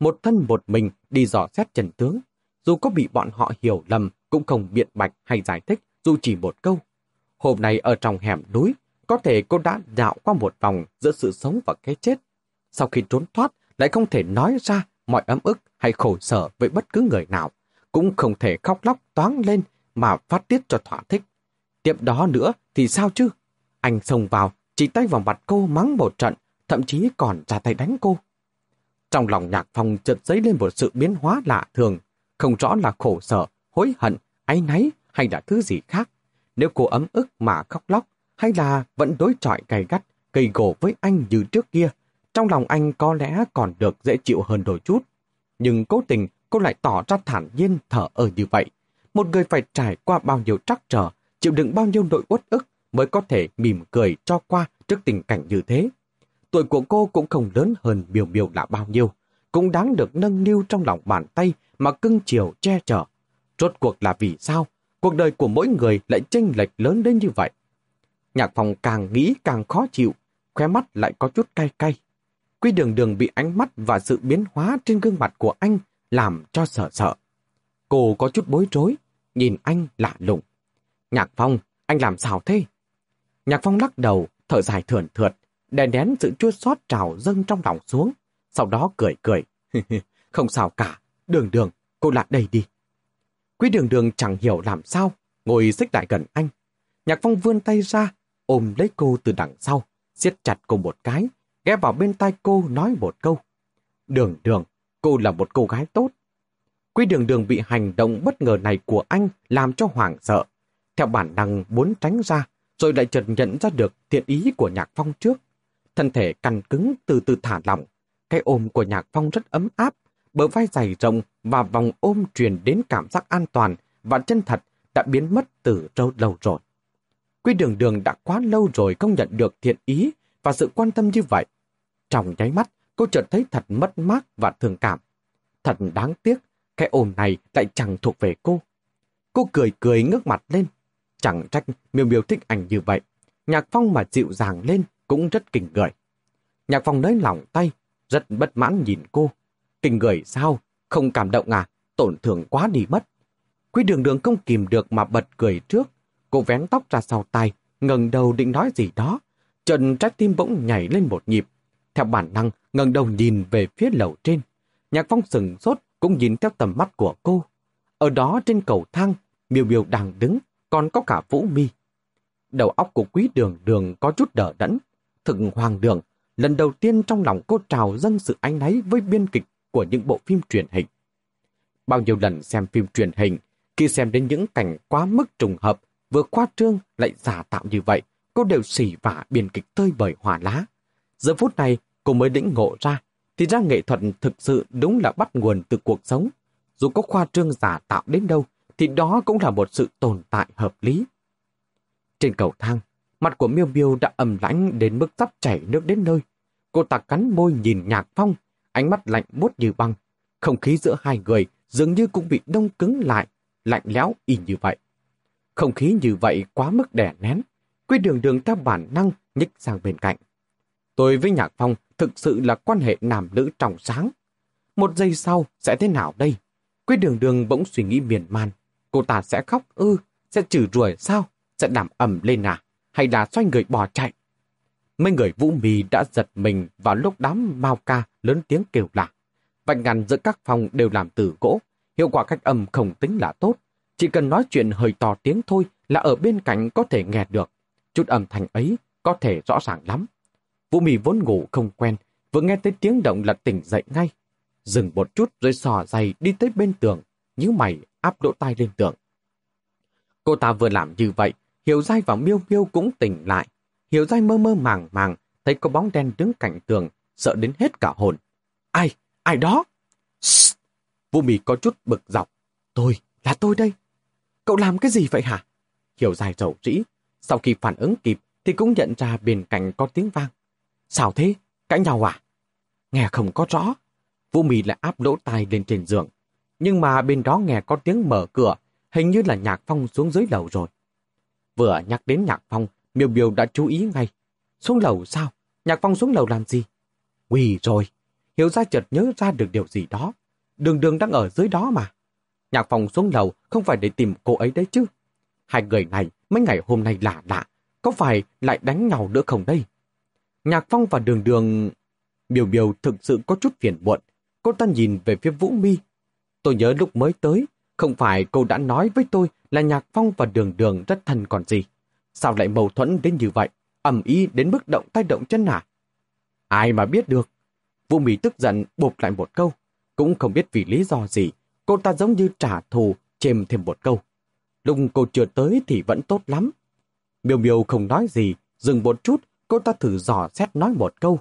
Một thân một mình đi dò xét trần tướng. Dù có bị bọn họ hiểu lầm, cũng không biện bạch hay giải thích dù chỉ một câu. Hôm nay ở trong hẻm núi, có thể cô đã dạo qua một vòng giữa sự sống và cái chết. Sau khi trốn thoát, lại không thể nói ra mọi ấm ức hay khổ sở với bất cứ người nào. Cũng không thể khóc lóc toáng lên mà phát tiết cho thỏa thích. Tiếp đó nữa thì sao chứ? Anh xông vào, chỉ tay vào mặt cô mắng một trận, thậm chí còn ra tay đánh cô. Trong lòng nhạc phong chợt dấy lên một sự biến hóa lạ thường, không rõ là khổ sở, hối hận, áy náy hay là thứ gì khác. Nếu cô ấm ức mà khóc lóc, hay là vẫn đối chọi cày gắt, cây gỗ với anh như trước kia, trong lòng anh có lẽ còn được dễ chịu hơn đôi chút. Nhưng cố tình cô lại tỏ ra thản nhiên thở ở như vậy. Một người phải trải qua bao nhiêu trắc trở, chịu đựng bao nhiêu nỗi uất ức mới có thể mỉm cười cho qua trước tình cảnh như thế. Tuổi của cô cũng không lớn hơn miều miều là bao nhiêu, cũng đáng được nâng niu trong lòng bàn tay mà cưng chiều che chở. Rốt cuộc là vì sao cuộc đời của mỗi người lại chênh lệch lớn đến như vậy? Nhạc phòng càng nghĩ càng khó chịu, khóe mắt lại có chút cay cay. Quy đường đường bị ánh mắt và sự biến hóa trên gương mặt của anh làm cho sợ sợ. Cô có chút bối rối, nhìn anh lạ lùng. Nhạc Phong, anh làm sao thế? Nhạc Phong lắc đầu, thở dài thườn thượt, đè nén sự chua xót trào dâng trong lòng xuống. Sau đó cười cười. Không sao cả, đường đường, cô lại đây đi. Quý đường đường chẳng hiểu làm sao, ngồi xích lại gần anh. Nhạc Phong vươn tay ra, ôm lấy cô từ đằng sau, siết chặt cô một cái, ghé vào bên tai cô nói một câu. Đường đường, cô là một cô gái tốt. Quý đường đường bị hành động bất ngờ này của anh làm cho hoảng sợ. Theo bản năng muốn tránh ra, rồi lại chợt nhận ra được thiện ý của Nhạc Phong trước. Thân thể cằn cứng từ từ thả lỏng, cái ôm của Nhạc Phong rất ấm áp, bờ vai dày rộng và vòng ôm truyền đến cảm giác an toàn và chân thật đã biến mất từ lâu lâu rồi. Quy đường đường đã quá lâu rồi không nhận được thiện ý và sự quan tâm như vậy. Trong nháy mắt, cô chợt thấy thật mất mát và thương cảm. Thật đáng tiếc, cái ôm này lại chẳng thuộc về cô. Cô cười cười ngước mặt lên. Chẳng trách miêu miêu thích ảnh như vậy. Nhạc Phong mà dịu dàng lên cũng rất kinh người. Nhạc Phong nới lỏng tay, rất bất mãn nhìn cô. Kinh người sao? Không cảm động à? Tổn thương quá đi mất. Quý đường đường không kìm được mà bật cười trước. Cô vén tóc ra sau tai ngẩng đầu định nói gì đó. Trần trái tim bỗng nhảy lên một nhịp. Theo bản năng, ngẩng đầu nhìn về phía lầu trên. Nhạc Phong sừng sốt cũng nhìn theo tầm mắt của cô. Ở đó trên cầu thang, miêu miêu đang đứng, còn có cả Vũ Mi. Đầu óc của quý đường đường có chút đỡ đẫn. Thực hoàng đường, lần đầu tiên trong lòng cô trào dâng sự ánh náy với biên kịch của những bộ phim truyền hình. Bao nhiêu lần xem phim truyền hình, khi xem đến những cảnh quá mức trùng hợp, vừa khoa trương lại giả tạo như vậy, cô đều xỉ vả biên kịch tơi bời hỏa lá. Giờ phút này, cô mới lĩnh ngộ ra, thì ra nghệ thuật thực sự đúng là bắt nguồn từ cuộc sống. Dù có khoa trương giả tạo đến đâu, thì đó cũng là một sự tồn tại hợp lý. Trên cầu thang, mặt của Miêu Miêu đã ẩm lãnh đến mức sắp chảy nước đến nơi. Cô ta cắn môi nhìn Nhạc Phong, ánh mắt lạnh buốt như băng. Không khí giữa hai người dường như cũng bị đông cứng lại, lạnh lẽo y như vậy. Không khí như vậy quá mức đè nén. Quy đường đường theo bản năng nhích sang bên cạnh. Tôi với Nhạc Phong thực sự là quan hệ nam nữ trong sáng. Một giây sau sẽ thế nào đây? Quy đường đường bỗng suy nghĩ miền man. Cô ta sẽ khóc ư, sẽ chửi rủa sao? Sẽ đảm ẩm lên à? Hay là xoay người bỏ chạy? Mấy người vũ mì đã giật mình vào lúc đám mau ca lớn tiếng kêu lạ. Vạch ngăn giữa các phòng đều làm từ gỗ. Hiệu quả cách âm không tính là tốt. Chỉ cần nói chuyện hơi to tiếng thôi là ở bên cạnh có thể nghe được. Chút âm thanh ấy có thể rõ ràng lắm. Vũ mì vốn ngủ không quen, vừa nghe thấy tiếng động là tỉnh dậy ngay. Dừng một chút rồi sò giày đi tới bên tường, nhíu mày áp lỗ tai lên tường. Cô ta vừa làm như vậy, Hiểu Giai và Miêu Miêu cũng tỉnh lại. Hiểu Giai mơ mơ màng màng, thấy có bóng đen đứng cạnh tường, sợ đến hết cả hồn. Ai? Ai đó? Vũ Mì có chút bực dọc. Tôi, là tôi đây. Cậu làm cái gì vậy hả? Hiểu dài dầu trĩ, Sau khi phản ứng kịp thì cũng nhận ra bên cạnh có tiếng vang. Sao thế? Cãi nhau à? Nghe không có rõ. Vũ Mì lại áp lỗ tai lên trên giường. Nhưng mà bên đó nghe có tiếng mở cửa, hình như là Nhạc Phong xuống dưới lầu rồi. Vừa nhắc đến Nhạc Phong, Miêu Miêu đã chú ý ngay. Xuống lầu sao? Nhạc Phong xuống lầu làm gì? Quỳ rồi. Hiểu ra chợt nhớ ra được điều gì đó. Đường đường đang ở dưới đó mà. Nhạc Phong xuống lầu không phải để tìm cô ấy đấy chứ. Hai người này mấy ngày hôm nay lạ lạ. Có phải lại đánh nhau nữa không đây? Nhạc Phong và đường đường... biểu biểu thực sự có chút phiền muộn. Cô ta nhìn về phía Vũ Mi. Tôi nhớ lúc mới tới, không phải cô đã nói với tôi là Nhạc Phong và Đường Đường rất thân còn gì. Sao lại mâu thuẫn đến như vậy? ầm ý đến mức động tay động chân à? Ai mà biết được? Vũ Mi tức giận bộp lại một câu. Cũng không biết vì lý do gì. Cô ta giống như trả thù, chêm thêm một câu. Lúc cô chưa tới thì vẫn tốt lắm. Miêu miêu không nói gì, dừng một chút, cô ta thử dò xét nói một câu.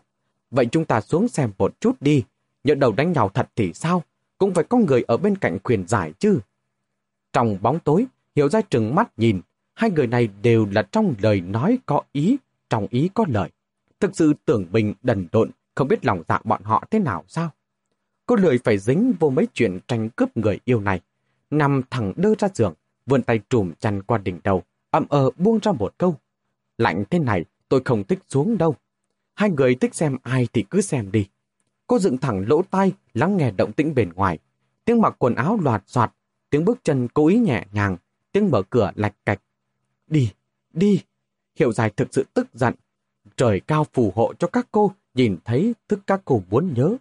Vậy chúng ta xuống xem một chút đi. Nhỡ đầu đánh nhau thật thì sao? Cũng phải có người ở bên cạnh quyền giải chứ. Trong bóng tối, Hiểu ra trừng mắt nhìn, hai người này đều là trong lời nói có ý, trong ý có lời. Thực sự tưởng mình đần độn, không biết lòng dạ bọn họ thế nào sao. Cô lười phải dính vô mấy chuyện tranh cướp người yêu này. Nằm thẳng đơ ra giường, vươn tay trùm chăn qua đỉnh đầu, ậm ờ buông ra một câu. Lạnh thế này, tôi không thích xuống đâu. Hai người thích xem ai thì cứ xem đi. Cô dựng thẳng lỗ tai, lắng nghe động tĩnh bên ngoài. Tiếng mặc quần áo loạt soạt, tiếng bước chân cố ý nhẹ nhàng, tiếng mở cửa lạch cạch. Đi, đi. Hiệu dài thực sự tức giận. Trời cao phù hộ cho các cô nhìn thấy thức các cô muốn nhớ.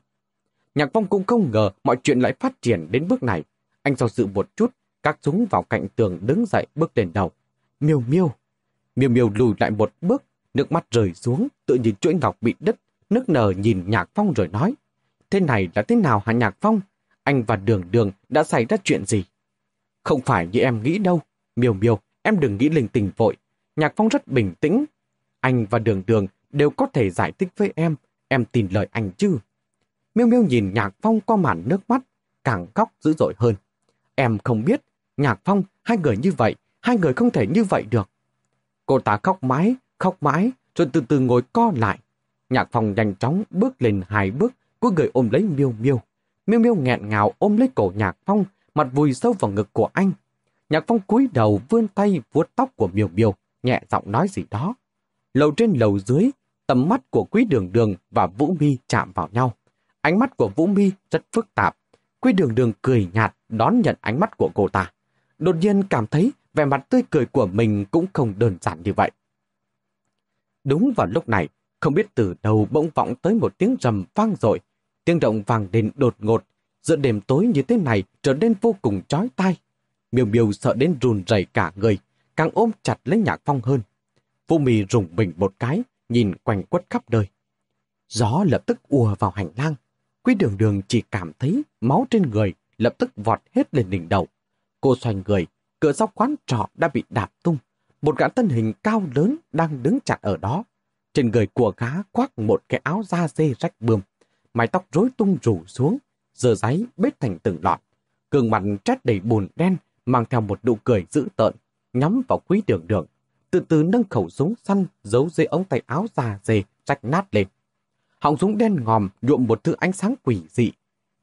Nhạc Phong cũng không ngờ mọi chuyện lại phát triển đến bước này. Anh do dự một chút, các súng vào cạnh tường đứng dậy bước lên đầu. Miêu miêu. Miêu miêu lùi lại một bước, nước mắt rơi xuống, tự nhìn chuỗi ngọc bị đứt, nước nở nhìn Nhạc Phong rồi nói. Thế này là thế nào hả Nhạc Phong? Anh và Đường Đường đã xảy ra chuyện gì? Không phải như em nghĩ đâu. Miêu miêu, em đừng nghĩ linh tình vội. Nhạc Phong rất bình tĩnh. Anh và Đường Đường đều có thể giải thích với em, em tin lời anh chứ. Miêu Miêu nhìn Nhạc Phong qua màn nước mắt, càng khóc dữ dội hơn. Em không biết, Nhạc Phong, hai người như vậy, hai người không thể như vậy được. Cô ta khóc mãi, khóc mãi, rồi từ từ ngồi co lại. Nhạc Phong nhanh chóng bước lên hai bước, cuối người ôm lấy Miêu Miêu. Miêu Miêu nghẹn ngào ôm lấy cổ Nhạc Phong, mặt vùi sâu vào ngực của anh. Nhạc Phong cúi đầu vươn tay vuốt tóc của Miêu Miêu, nhẹ giọng nói gì đó. Lầu trên lầu dưới, tầm mắt của Quý Đường Đường và Vũ Mi chạm vào nhau. Ánh mắt của Vũ Mi rất phức tạp. Quy Đường Đường cười nhạt đón nhận ánh mắt của cô ta. Đột nhiên cảm thấy vẻ mặt tươi cười của mình cũng không đơn giản như vậy. Đúng vào lúc này, không biết từ đầu bỗng vọng tới một tiếng rầm vang dội Tiếng động vang đến đột ngột, giữa đêm tối như thế này trở nên vô cùng chói tai. Miêu miêu sợ đến run rẩy cả người, càng ôm chặt lấy nhạc phong hơn. Vũ mì rùng mình một cái, nhìn quanh quất khắp nơi. Gió lập tức ùa vào hành lang. Quý đường đường chỉ cảm thấy máu trên người lập tức vọt hết lên đỉnh đầu. Cô xoay người, cửa sau quán trọ đã bị đạp tung. Một gã thân hình cao lớn đang đứng chặt ở đó. Trên người của gã khoác một cái áo da dê rách bươm, mái tóc rối tung rủ xuống, giờ giấy bết thành từng lọt. Cường mặt trét đầy bùn đen, mang theo một nụ cười dữ tợn, nhắm vào quý đường đường. Từ từ nâng khẩu súng săn giấu dưới ống tay áo da dê rách nát lên. Họng súng đen ngòm nhuộm một thứ ánh sáng quỷ dị.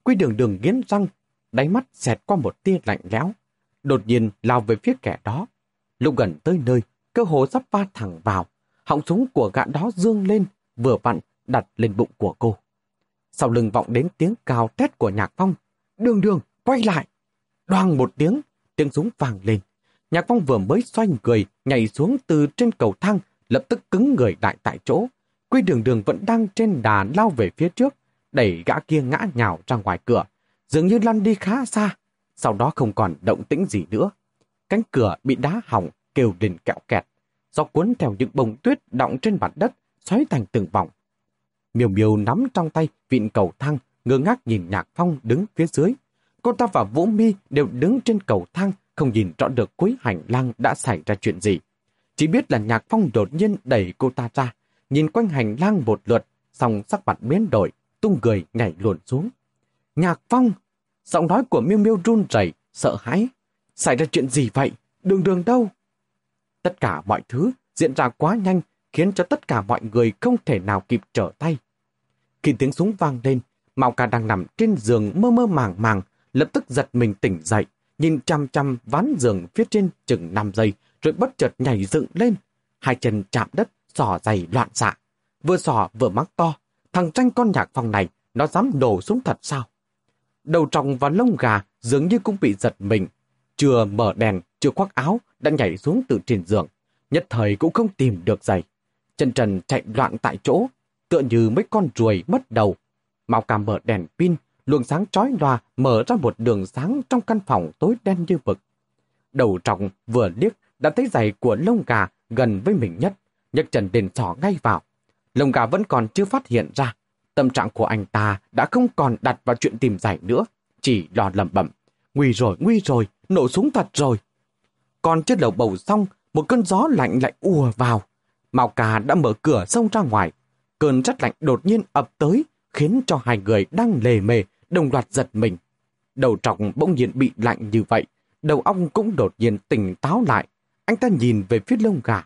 Quy đường đường nghiến răng, đáy mắt xẹt qua một tia lạnh lẽo. Đột nhiên lao về phía kẻ đó. Lúc gần tới nơi, cơ hồ sắp va thẳng vào. Họng súng của gã đó dương lên, vừa vặn đặt lên bụng của cô. Sau lưng vọng đến tiếng cao thét của Nhạc Phong. Đường đường, quay lại! Đoang một tiếng, tiếng súng vàng lên. Nhạc Phong vừa mới xoay người, nhảy xuống từ trên cầu thang, lập tức cứng người lại tại chỗ. Quy đường đường vẫn đang trên đà lao về phía trước, đẩy gã kia ngã nhào ra ngoài cửa, dường như lăn đi khá xa. Sau đó không còn động tĩnh gì nữa. Cánh cửa bị đá hỏng, kêu đình kẹo kẹt. Do cuốn theo những bông tuyết đọng trên mặt đất, xoáy thành từng vòng. Miều miều nắm trong tay vịn cầu thang, ngơ ngác nhìn Nhạc Phong đứng phía dưới. Cô ta và Vũ Mi đều đứng trên cầu thang, không nhìn rõ được cuối hành lang đã xảy ra chuyện gì. Chỉ biết là Nhạc Phong đột nhiên đẩy cô ta ra, nhìn quanh hành lang một lượt, xong sắc mặt biến đổi, tung người nhảy luồn xuống. Nhạc Phong! Giọng nói của Miêu Miêu run rẩy, sợ hãi. Xảy ra chuyện gì vậy? Đường đường đâu? Tất cả mọi thứ diễn ra quá nhanh, khiến cho tất cả mọi người không thể nào kịp trở tay. Khi tiếng súng vang lên, Mao Ca đang nằm trên giường mơ mơ màng màng, lập tức giật mình tỉnh dậy, nhìn chăm chăm ván giường phía trên chừng 5 giây, rồi bất chợt nhảy dựng lên. Hai chân chạm đất, sò dày loạn xạ. Vừa sò vừa mắc to, thằng tranh con nhạc phòng này, nó dám nổ súng thật sao? Đầu tròng và lông gà dường như cũng bị giật mình. Chưa mở đèn, chưa khoác áo, đã nhảy xuống từ trên giường. Nhất thời cũng không tìm được giày. Chân trần chạy loạn tại chỗ, tựa như mấy con ruồi mất đầu. Màu Cà mở đèn pin, luồng sáng chói loa mở ra một đường sáng trong căn phòng tối đen như vực. Đầu trọng vừa liếc đã thấy giày của lông gà gần với mình nhất, nhấc chân đền sỏ ngay vào. Lông gà vẫn còn chưa phát hiện ra. Tâm trạng của anh ta đã không còn đặt vào chuyện tìm giải nữa, chỉ lo lầm bẩm. Nguy rồi, nguy rồi, nổ súng thật rồi. Còn chưa lầu bầu xong, một cơn gió lạnh lại ùa vào. Mao Cà đã mở cửa xông ra ngoài, cơn rất lạnh đột nhiên ập tới, khiến cho hai người đang lề mề, đồng loạt giật mình. Đầu trọng bỗng nhiên bị lạnh như vậy, đầu ong cũng đột nhiên tỉnh táo lại. Anh ta nhìn về phía lông gà.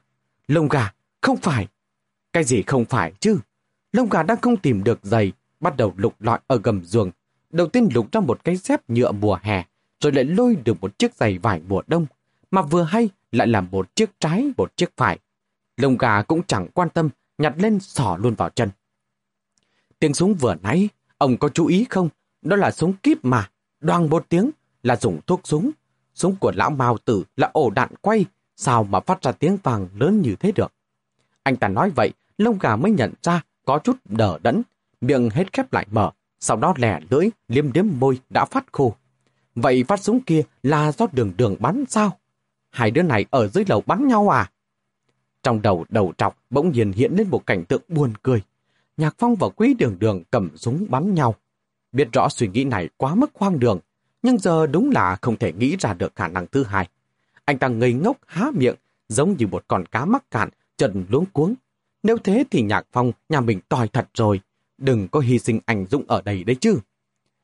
Lông gà, không phải. Cái gì không phải chứ? Lông gà đang không tìm được giày, bắt đầu lục lọi ở gầm giường. Đầu tiên lục ra một cái dép nhựa mùa hè, rồi lại lôi được một chiếc giày vải mùa đông, mà vừa hay lại là một chiếc trái, một chiếc phải. Lông gà cũng chẳng quan tâm nhặt lên sỏ luôn vào chân. Tiếng súng vừa nãy, ông có chú ý không? Đó là súng kíp mà, đoang một tiếng là dùng thuốc súng. Súng của lão Mao Tử là ổ đạn quay, sao mà phát ra tiếng vàng lớn như thế được? Anh ta nói vậy, lông gà mới nhận ra có chút đờ đẫn, miệng hết khép lại mở, sau đó lẻ lưỡi, liếm điếm môi đã phát khô. Vậy phát súng kia là do đường đường bắn sao? Hai đứa này ở dưới lầu bắn nhau à? Trong đầu đầu trọc bỗng nhiên hiện lên một cảnh tượng buồn cười. Nhạc Phong và Quý Đường Đường cầm súng bắn nhau. Biết rõ suy nghĩ này quá mức hoang đường, nhưng giờ đúng là không thể nghĩ ra được khả năng thứ hai. Anh ta ngây ngốc há miệng, giống như một con cá mắc cạn, trần luống cuống. Nếu thế thì Nhạc Phong nhà mình tòi thật rồi, đừng có hy sinh ảnh dũng ở đây đấy chứ.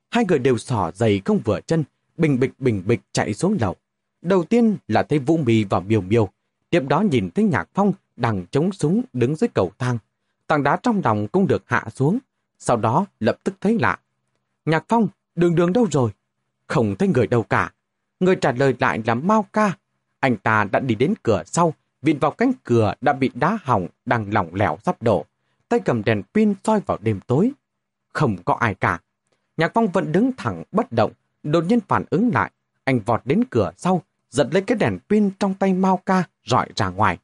Hai người đều sỏ giày không vừa chân, bình bịch bình bịch chạy xuống lầu. Đầu tiên là thấy Vũ Mì và Miêu Miêu, tiếp đó nhìn thấy Nhạc Phong đang chống súng đứng dưới cầu thang. Tảng đá trong lòng cũng được hạ xuống, sau đó lập tức thấy lạ. Nhạc Phong, đường đường đâu rồi? Không thấy người đâu cả. Người trả lời lại là Mao Ca. Anh ta đã đi đến cửa sau, vịn vào cánh cửa đã bị đá hỏng, đang lỏng lẻo sắp đổ. Tay cầm đèn pin soi vào đêm tối. Không có ai cả. Nhạc Phong vẫn đứng thẳng, bất động, đột nhiên phản ứng lại. Anh vọt đến cửa sau, giật lấy cái đèn pin trong tay Mao Ca, rọi ra ngoài.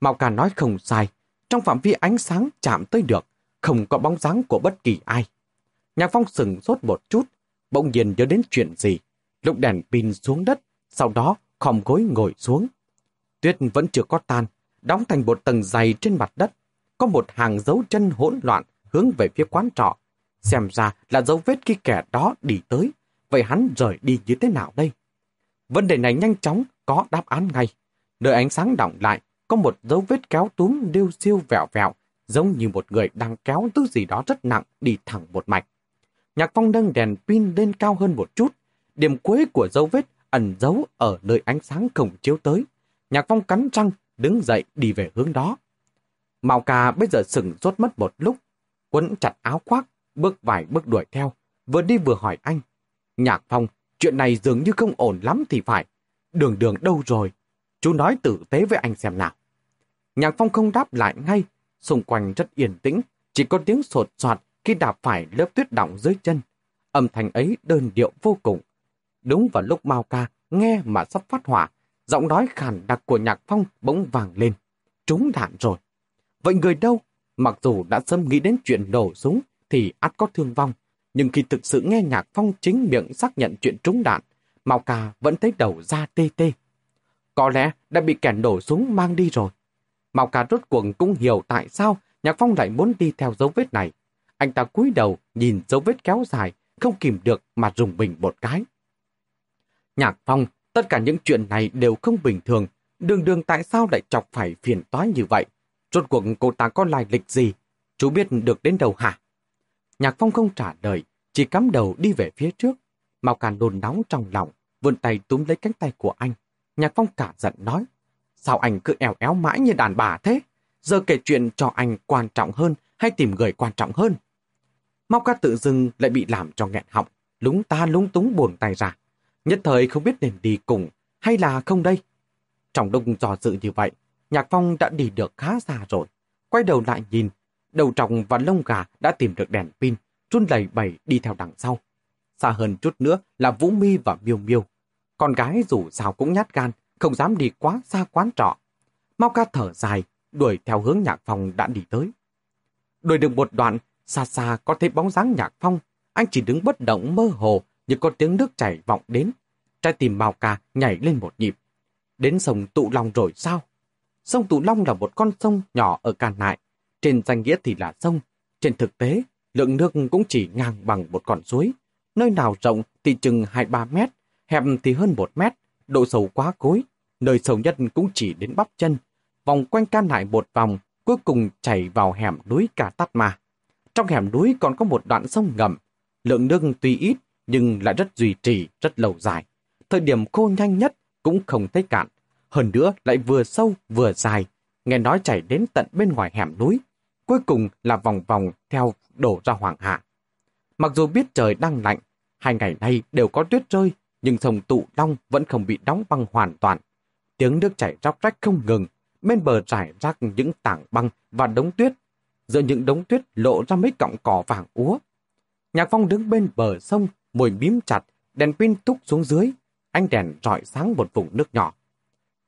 Mao Ca nói không sai, trong phạm vi ánh sáng chạm tới được, không có bóng dáng của bất kỳ ai. Nhạc Phong sừng sốt một chút, bỗng nhiên nhớ đến chuyện gì. Lúc đèn pin xuống đất, sau đó khom gối ngồi xuống. Tuyết vẫn chưa có tan, đóng thành một tầng dày trên mặt đất. Có một hàng dấu chân hỗn loạn hướng về phía quán trọ. Xem ra là dấu vết khi kẻ đó đi tới. Vậy hắn rời đi như thế nào đây? Vấn đề này nhanh chóng có đáp án ngay. Nơi ánh sáng đọng lại, có một dấu vết kéo túm điêu siêu vẹo vẹo, giống như một người đang kéo thứ gì đó rất nặng đi thẳng một mạch. Nhạc Phong nâng đèn pin lên cao hơn một chút. Điểm cuối của dấu vết ẩn giấu ở nơi ánh sáng không chiếu tới. Nhạc Phong cắn răng, đứng dậy đi về hướng đó. Mao ca bây giờ sừng rốt mất một lúc, quấn chặt áo khoác, bước vài bước đuổi theo, vừa đi vừa hỏi anh. Nhạc Phong, chuyện này dường như không ổn lắm thì phải. Đường đường đâu rồi? Chú nói tử tế với anh xem nào. Nhạc Phong không đáp lại ngay, xung quanh rất yên tĩnh, chỉ có tiếng sột soạt khi đạp phải lớp tuyết đọng dưới chân. Âm thanh ấy đơn điệu vô cùng. Đúng vào lúc Mao ca nghe mà sắp phát hỏa, giọng nói khàn đặc của Nhạc Phong bỗng vàng lên. Trúng đạn rồi. Vậy người đâu? Mặc dù đã sớm nghĩ đến chuyện nổ súng thì ắt có thương vong, nhưng khi thực sự nghe Nhạc Phong chính miệng xác nhận chuyện trúng đạn, Mao ca vẫn thấy đầu da tê tê. Có lẽ đã bị kẻ nổ súng mang đi rồi. Mao ca rốt cuộc cũng hiểu tại sao Nhạc Phong lại muốn đi theo dấu vết này. Anh ta cúi đầu nhìn dấu vết kéo dài, không kìm được mà rùng bình một cái. Nhạc Phong, tất cả những chuyện này đều không bình thường. Đường đường tại sao lại chọc phải phiền toái như vậy? Rốt cuộc cô ta có lai lịch gì? Chú biết được đến đâu hả? Nhạc Phong không trả lời, chỉ cắm đầu đi về phía trước. Mao Càn đồn nóng trong lòng, vươn tay túm lấy cánh tay của anh. Nhạc Phong cả giận nói, sao anh cứ eo éo mãi như đàn bà thế? Giờ kể chuyện cho anh quan trọng hơn hay tìm người quan trọng hơn? Mau ca tự dưng lại bị làm cho nghẹn họng, lúng ta lúng túng buồn tay ra. Nhất thời không biết nên đi cùng hay là không đây. Trong đông dò dự như vậy, Nhạc Phong đã đi được khá xa rồi. Quay đầu lại nhìn, đầu tròng và lông gà đã tìm được đèn pin, run lẩy bẩy đi theo đằng sau. Xa hơn chút nữa là Vũ Mi và Miêu Miêu. Con gái dù sao cũng nhát gan, không dám đi quá xa quán trọ. Mau ca thở dài, đuổi theo hướng Nhạc Phong đã đi tới. Đuổi được một đoạn, xa xa có thấy bóng dáng Nhạc Phong. Anh chỉ đứng bất động mơ hồ, như có tiếng nước chảy vọng đến. Trái tim Mao Ca nhảy lên một nhịp. Đến sông Tụ Long rồi sao? Sông Tụ Long là một con sông nhỏ ở Càn Nại. Trên danh nghĩa thì là sông. Trên thực tế, lượng nước cũng chỉ ngang bằng một con suối. Nơi nào rộng thì chừng 2-3 mét, hẹp thì hơn 1 mét, độ sâu quá cối. Nơi sâu nhất cũng chỉ đến bắp chân. Vòng quanh Can Nại một vòng, cuối cùng chảy vào hẻm núi Cà Tát Ma. Trong hẻm núi còn có một đoạn sông ngầm. Lượng nước tuy ít nhưng lại rất duy trì, rất lâu dài. Thời điểm khô nhanh nhất cũng không thấy cạn. Hơn nữa lại vừa sâu vừa dài, nghe nói chảy đến tận bên ngoài hẻm núi. Cuối cùng là vòng vòng theo đổ ra Hoàng Hạ. Mặc dù biết trời đang lạnh, hai ngày nay đều có tuyết rơi, nhưng sông Tụ Long vẫn không bị đóng băng hoàn toàn. Tiếng nước chảy róc rách không ngừng, bên bờ trải rác những tảng băng và đống tuyết. Giữa những đống tuyết lộ ra mấy cọng cỏ vàng úa. Nhạc Phong đứng bên bờ sông, môi bím chặt, đèn pin túc xuống dưới, ánh đèn rọi sáng một vùng nước nhỏ.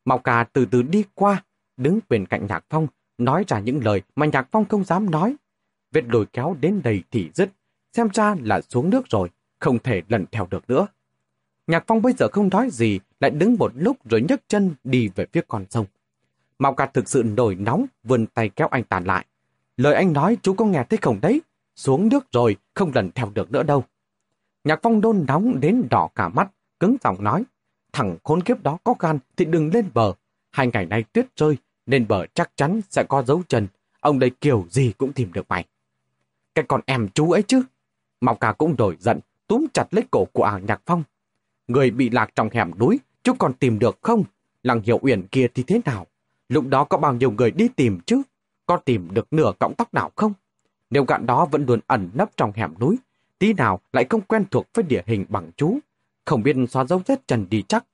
Mạo Cà từ từ đi qua, đứng bên cạnh Nhạc Phong, nói ra những lời mà Nhạc Phong không dám nói. Vết lồi kéo đến đầy thì dứt, xem ra là xuống nước rồi, không thể lần theo được nữa. Nhạc Phong bây giờ không nói gì, lại đứng một lúc rồi nhấc chân đi về phía con sông. Mạo Cà thực sự nổi nóng, vươn tay kéo anh tàn lại. Lời anh nói chú có nghe thấy không đấy? Xuống nước rồi, không lần theo được nữa đâu. Nhạc phong đôn nóng đến đỏ cả mắt, cứng giọng nói. Thằng khốn kiếp đó có gan thì đừng lên bờ. Hai ngày nay tuyết rơi, nên bờ chắc chắn sẽ có dấu chân. Ông đây kiểu gì cũng tìm được mày. Cái con em chú ấy chứ. Mọc ca cũng đổi giận, túm chặt lấy cổ của ả nhạc phong. Người bị lạc trong hẻm núi, chú còn tìm được không? Lăng hiệu uyển kia thì thế nào? Lúc đó có bao nhiêu người đi tìm chứ? Có tìm được nửa cọng tóc nào không? Nếu gạn đó vẫn luôn ẩn nấp trong hẻm núi, tí nào lại không quen thuộc với địa hình bằng chú, không biết xóa dấu vết trần đi chắc.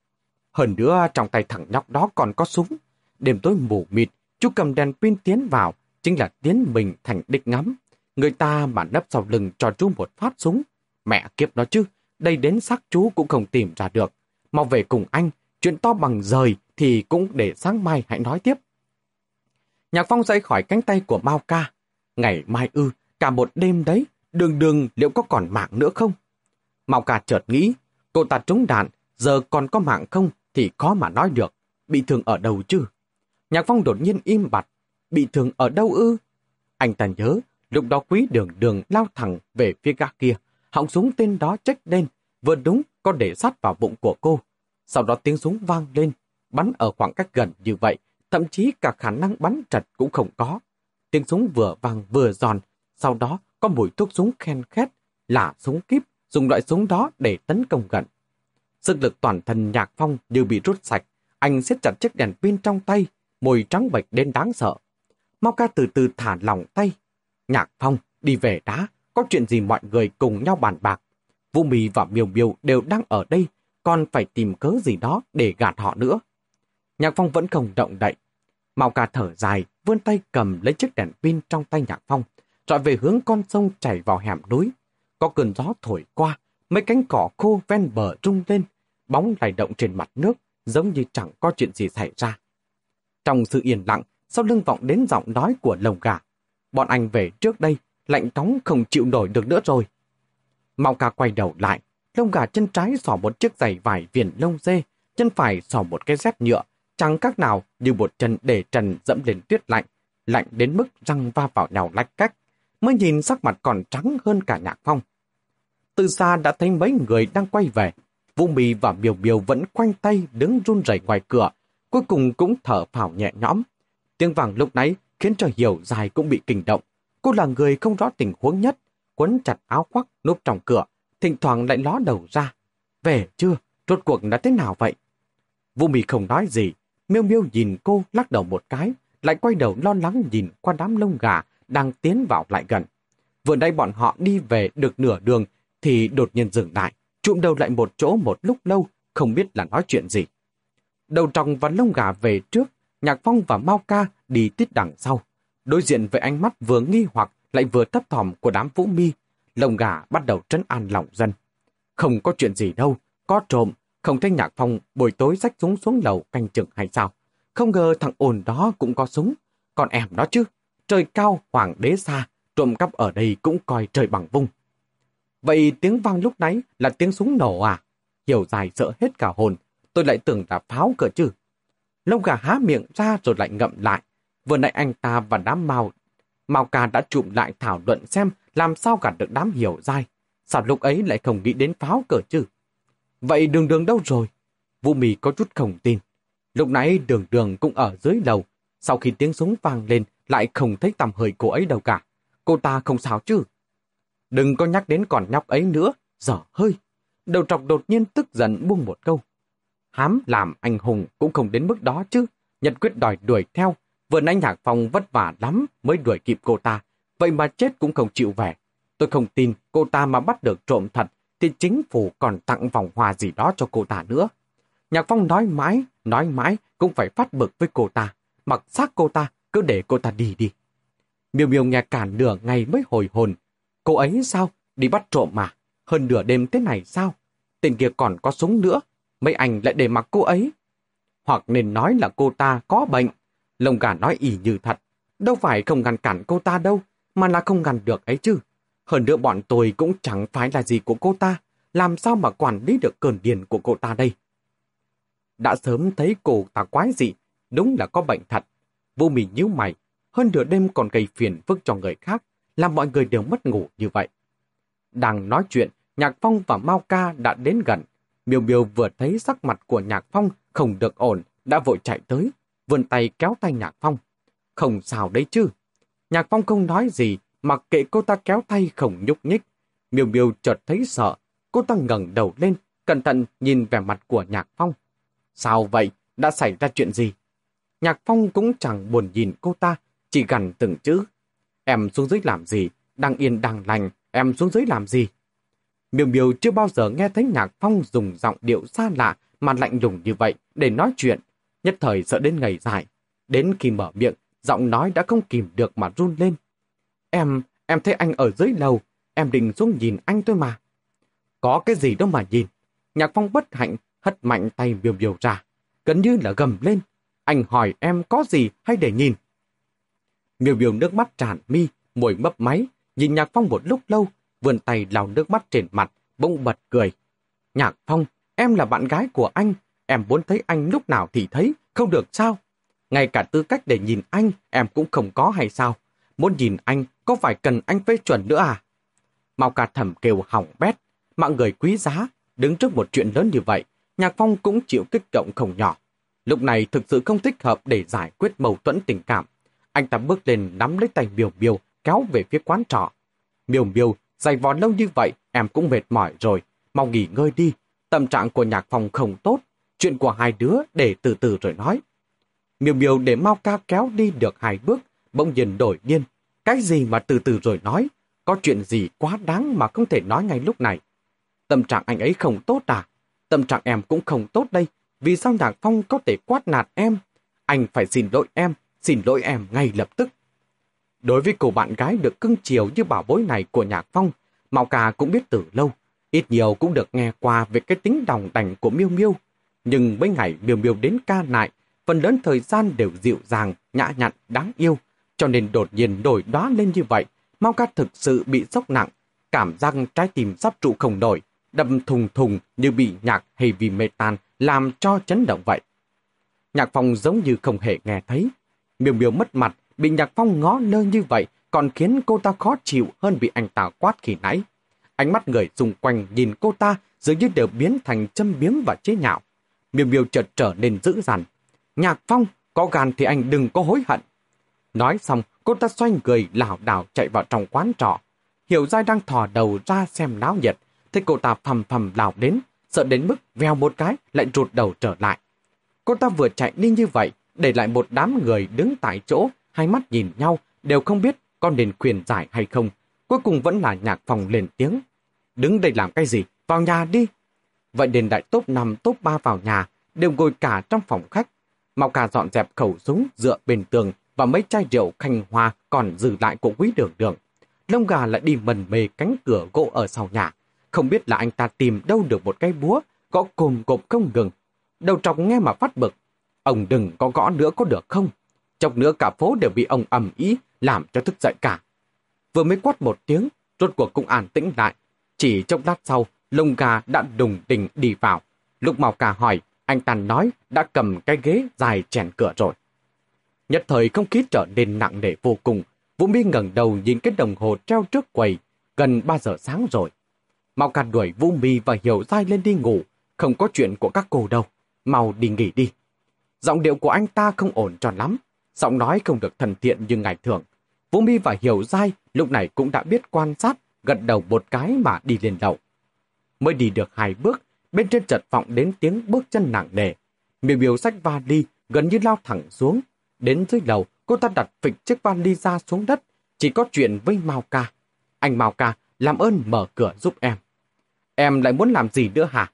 Hơn nữa trong tay thằng nhóc đó còn có súng. Đêm tối mù mịt, chú cầm đèn pin tiến vào, chính là tiến mình thành địch ngắm. Người ta mà nấp sau lưng cho chú một phát súng. Mẹ kiếp nó chứ, đây đến xác chú cũng không tìm ra được. Mau về cùng anh, chuyện to bằng rời thì cũng để sáng mai hãy nói tiếp. Nhạc Phong dậy khỏi cánh tay của Mao Ca. Ngày mai ư, cả một đêm đấy, đường đường liệu có còn mạng nữa không? Mao cà chợt nghĩ, cô ta trúng đạn, giờ còn có mạng không thì khó mà nói được. Bị thương ở đâu chứ? Nhạc Phong đột nhiên im bặt. Bị thương ở đâu ư? Anh ta nhớ, lúc đó quý đường đường lao thẳng về phía gác kia. Họng súng tên đó trách lên, vừa đúng có để sát vào bụng của cô. Sau đó tiếng súng vang lên, bắn ở khoảng cách gần như vậy, thậm chí cả khả năng bắn trật cũng không có. Tiếng súng vừa vang vừa giòn, sau đó có mùi thuốc súng khen khét, là súng kíp, dùng loại súng đó để tấn công gần. Sức lực toàn thân nhạc phong đều bị rút sạch, anh siết chặt chiếc đèn pin trong tay, môi trắng bệch đến đáng sợ. Mau ca từ từ thả lỏng tay. Nhạc phong, đi về đá, có chuyện gì mọi người cùng nhau bàn bạc. Vũ Mì và Miêu Miêu đều đang ở đây, còn phải tìm cớ gì đó để gạt họ nữa. Nhạc Phong vẫn không động đậy. Mao ca thở dài, vươn tay cầm lấy chiếc đèn pin trong tay Nhạc Phong, trọi về hướng con sông chảy vào hẻm núi. Có cơn gió thổi qua, mấy cánh cỏ khô ven bờ rung lên, bóng lay động trên mặt nước, giống như chẳng có chuyện gì xảy ra. Trong sự yên lặng, sau lưng vọng đến giọng nói của lồng gà. Bọn anh về trước đây, lạnh nóng không chịu nổi được nữa rồi. Mao ca quay đầu lại, lông gà chân trái xỏ một chiếc giày vải viền lông dê, chân phải xỏ một cái dép nhựa, chẳng các nào như một chân để trần dẫm lên tuyết lạnh, lạnh đến mức răng va vào nhau lách cách, mới nhìn sắc mặt còn trắng hơn cả nhạc phong. Từ xa đã thấy mấy người đang quay về, Vũ Mì và Biểu Biểu vẫn quanh tay đứng run rẩy ngoài cửa, cuối cùng cũng thở phào nhẹ nhõm. Tiếng vàng lúc nãy khiến cho Hiểu dài cũng bị kinh động. Cô là người không rõ tình huống nhất, quấn chặt áo khoác núp trong cửa, thỉnh thoảng lại ló đầu ra. Về chưa? Rốt cuộc đã thế nào vậy? Vũ Mì không nói gì, miêu miêu nhìn cô lắc đầu một cái, lại quay đầu lo lắng nhìn qua đám lông gà đang tiến vào lại gần. Vừa nay bọn họ đi về được nửa đường thì đột nhiên dừng lại, trụm đầu lại một chỗ một lúc lâu, không biết là nói chuyện gì. Đầu tròng và lông gà về trước, Nhạc Phong và Mao Ca đi tít đằng sau. Đối diện với ánh mắt vừa nghi hoặc lại vừa thấp thỏm của đám vũ mi, lông gà bắt đầu trấn an lòng dân. Không có chuyện gì đâu, có trộm, không thấy Nhạc Phong buổi tối rách súng xuống lầu canh chừng hay sao. Không ngờ thằng ồn đó cũng có súng, còn em đó chứ. Trời cao, hoàng đế xa, trộm cắp ở đây cũng coi trời bằng vung. Vậy tiếng vang lúc nãy là tiếng súng nổ à? Hiểu dài sợ hết cả hồn, tôi lại tưởng là pháo cỡ chứ. Lông gà há miệng ra rồi lại ngậm lại. Vừa nãy anh ta và đám mau, mau ca đã chụm lại thảo luận xem làm sao cả được đám hiểu dai. Sao lúc ấy lại không nghĩ đến pháo cỡ chứ? Vậy đường đường đâu rồi? Vũ mì có chút không tin. Lúc nãy đường đường cũng ở dưới lầu. Sau khi tiếng súng vang lên lại không thấy tầm hơi cô ấy đâu cả. Cô ta không sao chứ? Đừng có nhắc đến còn nhóc ấy nữa, dở hơi. Đầu trọc đột nhiên tức giận buông một câu. Hám làm anh hùng cũng không đến mức đó chứ. Nhật quyết đòi đuổi theo. Vừa nãy nhạc phong vất vả lắm mới đuổi kịp cô ta. Vậy mà chết cũng không chịu về. Tôi không tin cô ta mà bắt được trộm thật thì chính phủ còn tặng vòng hoa gì đó cho cô ta nữa. Nhạc Phong nói mãi, nói mãi cũng phải phát bực với cô ta. Mặc xác cô ta, cứ để cô ta đi đi. Miêu miêu nghe cả nửa ngày mới hồi hồn. Cô ấy sao? Đi bắt trộm mà. Hơn nửa đêm thế này sao? Tên kia còn có súng nữa. Mấy anh lại để mặc cô ấy. Hoặc nên nói là cô ta có bệnh. Lông gà nói ỉ như thật. Đâu phải không ngăn cản cô ta đâu, mà là không ngăn được ấy chứ. Hơn nữa bọn tôi cũng chẳng phải là gì của cô ta. Làm sao mà quản lý được cơn điền của cô ta đây? Đã sớm thấy cô ta quái dị, đúng là có bệnh thật. Vô mì nhíu mày, hơn nửa đêm còn gây phiền phức cho người khác, làm mọi người đều mất ngủ như vậy. Đang nói chuyện, Nhạc Phong và Mao Ca đã đến gần. Miêu Miêu vừa thấy sắc mặt của Nhạc Phong không được ổn, đã vội chạy tới. vươn tay kéo tay Nhạc Phong. Không sao đấy chứ. Nhạc Phong không nói gì, mặc kệ cô ta kéo tay không nhúc nhích. Miêu Miêu chợt thấy sợ, cô ta ngẩng đầu lên, cẩn thận nhìn vẻ mặt của Nhạc Phong. Sao vậy? Đã xảy ra chuyện gì? Nhạc Phong cũng chẳng buồn nhìn cô ta, chỉ gằn từng chữ. Em xuống dưới làm gì? Đang yên đang lành, em xuống dưới làm gì? Miêu Miêu chưa bao giờ nghe thấy Nhạc Phong dùng giọng điệu xa lạ mà lạnh lùng như vậy để nói chuyện. Nhất thời sợ đến ngày dài. Đến khi mở miệng, giọng nói đã không kìm được mà run lên. Em, em thấy anh ở dưới lầu, em định xuống nhìn anh thôi mà. Có cái gì đâu mà nhìn. Nhạc Phong bất hạnh hất mạnh tay Miêu Miêu ra, gần như là gầm lên. Anh hỏi em có gì hay để nhìn? Miêu Miêu nước mắt tràn mi, môi mấp máy, nhìn Nhạc Phong một lúc lâu, vươn tay lau nước mắt trên mặt, bỗng bật cười. Nhạc Phong, em là bạn gái của anh, em muốn thấy anh lúc nào thì thấy, không được sao? Ngay cả tư cách để nhìn anh, em cũng không có hay sao? Muốn nhìn anh, có phải cần anh phê chuẩn nữa à? Mau cả thầm kêu hỏng bét, mạng người quý giá, đứng trước một chuyện lớn như vậy, Nhạc Phong cũng chịu kích động không nhỏ. Lúc này thực sự không thích hợp để giải quyết mâu thuẫn tình cảm. Anh ta bước lên nắm lấy tay Miêu Miêu, kéo về phía quán trọ. Miêu Miêu, dày vò lâu như vậy, em cũng mệt mỏi rồi. Mau nghỉ ngơi đi. Tâm trạng của nhạc phòng không tốt. Chuyện của hai đứa để từ từ rồi nói. Miêu Miêu để mau Ca kéo đi được hai bước, bỗng nhiên đổi điên. Cái gì mà từ từ rồi nói? Có chuyện gì quá đáng mà không thể nói ngay lúc này? Tâm trạng anh ấy không tốt à? Tâm trạng em cũng không tốt đây. Vì sao Nhạc Phong có thể quát nạt em? Anh phải xin lỗi em, xin lỗi em ngay lập tức. Đối với cô bạn gái được cưng chiều như bảo bối này của Nhạc Phong, Mạo Cà cũng biết từ lâu, ít nhiều cũng được nghe qua về cái tính đồng đành của Miêu Miêu. Nhưng mấy ngày Miêu Miêu đến ca nại, phần lớn thời gian đều dịu dàng, nhã nhặn, đáng yêu, cho nên đột nhiên đổi đóa lên như vậy, Mao Ca thực sự bị sốc nặng, cảm giác trái tim sắp trụ không nổi, đâm thùng thùng như bị nhạc hay vì mê tan làm cho chấn động vậy. Nhạc Phong giống như không hề nghe thấy. Miêu Miêu mất mặt, bị Nhạc Phong ngó lơ như vậy còn khiến cô ta khó chịu hơn bị anh ta quát khi nãy. Ánh mắt người xung quanh nhìn cô ta dường như đều biến thành châm biếm và chế nhạo. Miêu Miêu chợt trở nên dữ dằn. Nhạc Phong, có gan thì anh đừng có hối hận. Nói xong, cô ta xoay người lảo đảo chạy vào trong quán trọ. Hiểu Giai đang thò đầu ra xem náo nhiệt, thấy cô ta phầm phầm lào đến, sợ đến mức veo một cái lại rụt đầu trở lại. Cô ta vừa chạy đi như vậy, để lại một đám người đứng tại chỗ, hai mắt nhìn nhau, đều không biết con nên khuyên giải hay không. Cuối cùng vẫn là nhạc phòng lên tiếng. Đứng đây làm cái gì? Vào nhà đi. Vậy đền đại top 5, top 3 vào nhà, đều ngồi cả trong phòng khách. Mạo cả dọn dẹp khẩu súng dựa bên tường và mấy chai rượu khanh hoa còn dư lại của quý đường đường. Lông gà lại đi mần mê cánh cửa gỗ ở sau nhà. Không biết là anh ta tìm đâu được một cái búa, gõ cồm cộp không ngừng. Đầu trọc nghe mà phát bực. Ông đừng có gõ nữa có được không? Chọc nữa cả phố đều bị ông ầm ý, làm cho thức dậy cả. Vừa mới quát một tiếng, rốt cuộc cũng an tĩnh lại. Chỉ trong lát sau, lông gà đã đùng đình đi vào. Lúc Màu Cà hỏi, anh Tàn nói đã cầm cái ghế dài chèn cửa rồi. Nhất thời không khí trở nên nặng nề vô cùng. Vũ Mi ngẩng đầu nhìn cái đồng hồ treo trước quầy, gần 3 giờ sáng rồi. Mau càn đuổi Vũ Mi và Hiểu dai lên đi ngủ, không có chuyện của các cô đâu. Mau đi nghỉ đi. Giọng điệu của anh ta không ổn tròn lắm, giọng nói không được thần thiện như ngày thường. Vũ Mi và Hiểu dai lúc này cũng đã biết quan sát, gật đầu một cái mà đi lên lầu. Mới đi được hai bước, bên trên chợt vọng đến tiếng bước chân nặng nề. Miêu biểu sách vali gần như lao thẳng xuống. Đến dưới lầu, cô ta đặt phịch chiếc vali ra xuống đất, chỉ có chuyện với Mao Ca. Anh Mao Ca, làm ơn mở cửa giúp em. Em lại muốn làm gì nữa hả?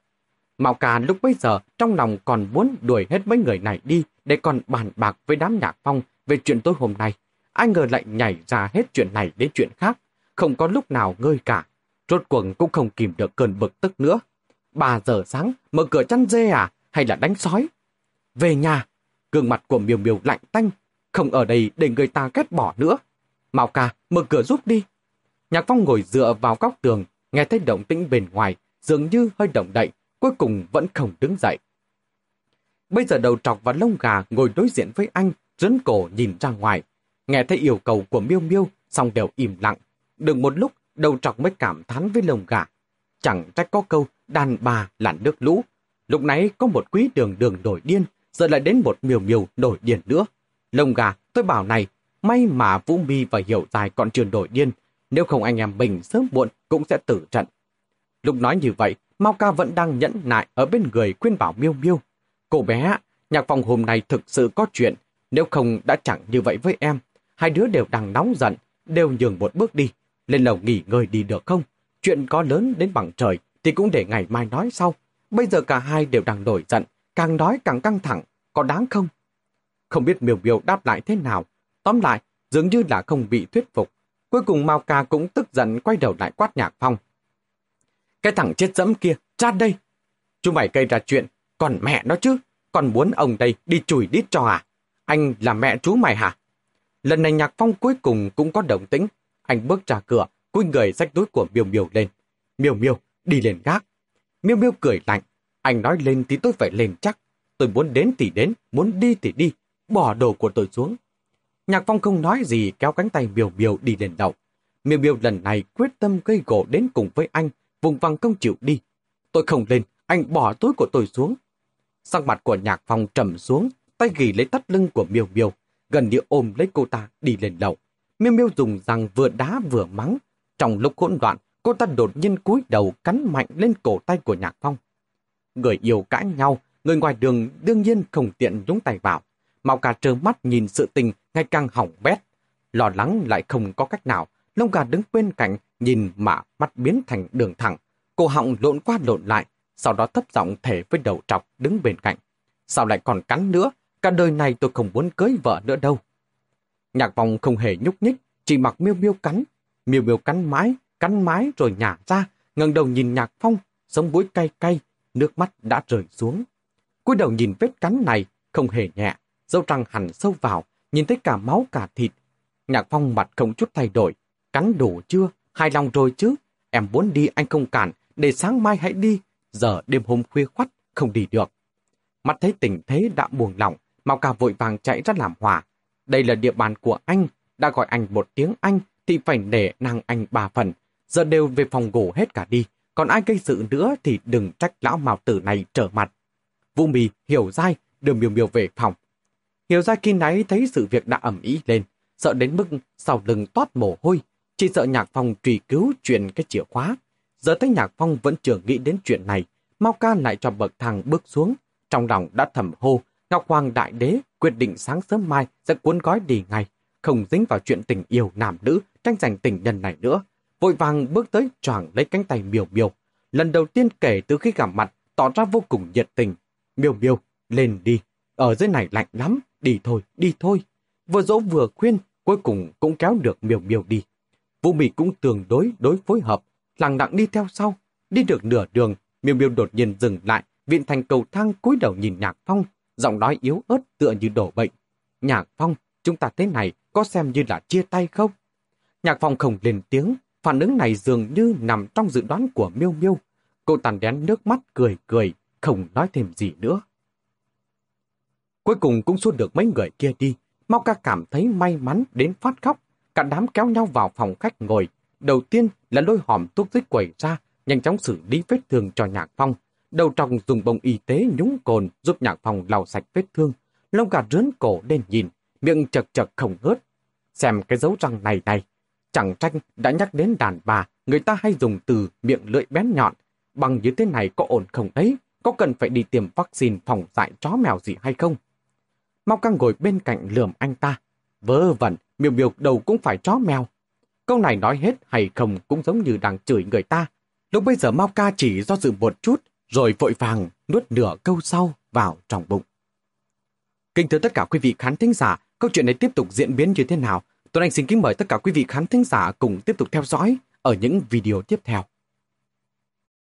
Mao Ca lúc bấy giờ trong lòng còn muốn đuổi hết mấy người này đi để còn bàn bạc với đám nhạc phong về chuyện tối hôm nay. Anh ngờ lại nhảy ra hết chuyện này đến chuyện khác, không có lúc nào ngơi cả. Rốt cuộc cũng không kìm được cơn bực tức nữa. bà giờ sáng, mở cửa chăn dê à, hay là đánh sói? Về nhà, gương mặt của miều miều lạnh tanh, không ở đây để người ta ghét bỏ nữa. Mao ca, mở cửa giúp đi. Nhạc Phong ngồi dựa vào góc tường, nghe thấy động tĩnh bên ngoài, dường như hơi động đậy, cuối cùng vẫn không đứng dậy. Bây giờ đầu trọc và lông gà ngồi đối diện với anh, rấn cổ nhìn ra ngoài. Nghe thấy yêu cầu của miêu miêu, xong đều im lặng. Được một lúc, đầu trọc mới cảm thán với lông gà. Chẳng trách có câu đàn bà là nước lũ. Lúc nãy có một quý đường đường đổi điên, giờ lại đến một miều miều nổi điên nữa. Lông gà, tôi bảo này, may mà Vũ Mi và Hiểu tài còn chưa nổi điên, nếu không anh em mình sớm muộn cũng sẽ tử trận. Lúc nói như vậy, Mao Ca vẫn đang nhẫn nại ở bên người khuyên bảo Miêu Miêu. Cô bé, nhạc phòng hôm nay thực sự có chuyện, nếu không đã chẳng như vậy với em. Hai đứa đều đang nóng giận, đều nhường một bước đi, lên lầu nghỉ ngơi đi được không? Chuyện có lớn đến bằng trời thì cũng để ngày mai nói sau. Bây giờ cả hai đều đang nổi giận, càng nói càng căng thẳng, có đáng không? Không biết miêu miêu đáp lại thế nào. Tóm lại, dường như là không bị thuyết phục. Cuối cùng Mao Ca cũng tức giận quay đầu lại quát nhạc phong. Cái thằng chết dẫm kia, ra đây. Chú mày gây ra chuyện, còn mẹ nó chứ, còn muốn ông đây đi chùi đít cho à? Anh là mẹ chú mày hả? Lần này nhạc phong cuối cùng cũng có động tĩnh. Anh bước ra cửa, cúi người rách túi của miêu miêu lên. Miêu miêu, đi lên gác. Miêu miêu cười lạnh. Anh nói lên thì tôi phải lên chắc. Tôi muốn đến thì đến, muốn đi thì đi. Bỏ đồ của tôi xuống. Nhạc phong không nói gì kéo cánh tay miêu miêu đi lên đầu. Miêu miêu lần này quyết tâm gây gỗ đến cùng với anh, vùng vằng không chịu đi. Tôi không lên, anh bỏ túi của tôi xuống. Sang mặt của nhạc phong trầm xuống, tay ghi lấy tắt lưng của miêu miêu, gần như ôm lấy cô ta đi lên đầu. Miêu miêu dùng răng vừa đá vừa mắng. Trong lúc hỗn loạn, cô ta đột nhiên cúi đầu cắn mạnh lên cổ tay của nhạc phong. Người yêu cãi nhau, người ngoài đường đương nhiên không tiện nhúng tay vào. Mạo cả trơ mắt nhìn sự tình ngày càng hỏng bét. Lo lắng lại không có cách nào, lông gà đứng bên cạnh, nhìn mà mắt biến thành đường thẳng. Cổ họng lộn qua lộn lại, sau đó thấp giọng thể với đầu trọc đứng bên cạnh. Sao lại còn cắn nữa? Cả đời này tôi không muốn cưới vợ nữa đâu. Nhạc vòng không hề nhúc nhích, chỉ mặc miêu miêu cắn. Miêu miêu cắn mái, cắn mái rồi nhả ra, ngẩng đầu nhìn nhạc phong, sống mũi cay cay, nước mắt đã rơi xuống. cúi đầu nhìn vết cắn này, không hề nhẹ, dâu răng hẳn sâu vào, nhìn thấy cả máu cả thịt. Nhạc phong mặt không chút thay đổi, cắn đủ chưa, hài lòng rồi chứ, em muốn đi anh không cản, để sáng mai hãy đi, giờ đêm hôm khuya khoắt, không đi được. Mắt thấy tình thế đã buồn lòng, Mao Ca vội vàng chạy ra làm hòa. Đây là địa bàn của anh, đã gọi anh một tiếng anh thì phải nể năng anh ba phần. Giờ đều về phòng ngủ hết cả đi, còn ai gây sự nữa thì đừng trách lão mạo tử này trở mặt. Vũ Mì hiểu dai, đưa miều miều về phòng. Hiểu ra khi nãy thấy sự việc đã ẩm ý lên, sợ đến mức sau lưng toát mồ hôi, chỉ sợ nhạc phong truy cứu chuyện cái chìa khóa. Giờ thấy nhạc phong vẫn chưa nghĩ đến chuyện này, Mao Ca lại cho bậc thang bước xuống, trong lòng đã thầm hô, Ngọc Hoàng Đại Đế quyết định sáng sớm mai sẽ cuốn gói đi ngay, không dính vào chuyện tình yêu nam nữ, tranh giành tình nhân này nữa. Vội vàng bước tới choàng lấy cánh tay miều miều. Lần đầu tiên kể từ khi gặp mặt, tỏ ra vô cùng nhiệt tình. Miều miều, lên đi. Ở dưới này lạnh lắm, đi thôi, đi thôi. Vừa dỗ vừa khuyên, cuối cùng cũng kéo được miều miều đi. Vũ Mị cũng tương đối đối phối hợp, lặng lặng đi theo sau. Đi được nửa đường, miều miều đột nhiên dừng lại, viện thành cầu thang cúi đầu nhìn Nhạc Phong, giọng nói yếu ớt tựa như đổ bệnh. Nhạc Phong, chúng ta thế này có xem như là chia tay không? Nhạc Phong không lên tiếng, phản ứng này dường như nằm trong dự đoán của Miêu Miêu. Cô tàn đén nước mắt cười cười, không nói thêm gì nữa. Cuối cùng cũng xua được mấy người kia đi, Mau ca cảm thấy may mắn đến phát khóc. Cả đám kéo nhau vào phòng khách ngồi. Đầu tiên là lôi hòm thuốc dích quẩy ra, nhanh chóng xử lý vết thương cho Nhạc Phong, Đầu tròng dùng bông y tế nhúng cồn giúp nhạc phòng lau sạch vết thương. Lông gà rướn cổ lên nhìn, miệng chật chật không ngớt. Xem cái dấu răng này này. Chẳng tranh đã nhắc đến đàn bà, người ta hay dùng từ miệng lưỡi bén nhọn. Bằng như thế này có ổn không đấy? Có cần phải đi tiêm vaccine phòng dại chó mèo gì hay không? Mau căng ngồi bên cạnh lườm anh ta. Vớ vẩn, miêu miêu đầu cũng phải chó mèo. Câu này nói hết hay không cũng giống như đang chửi người ta. Lúc bây giờ Mao ca chỉ do dự một chút, rồi vội vàng nuốt nửa câu sau vào trong bụng. Kính thưa tất cả quý vị khán thính giả, câu chuyện này tiếp tục diễn biến như thế nào? Tuấn Anh xin kính mời tất cả quý vị khán thính giả cùng tiếp tục theo dõi ở những video tiếp theo.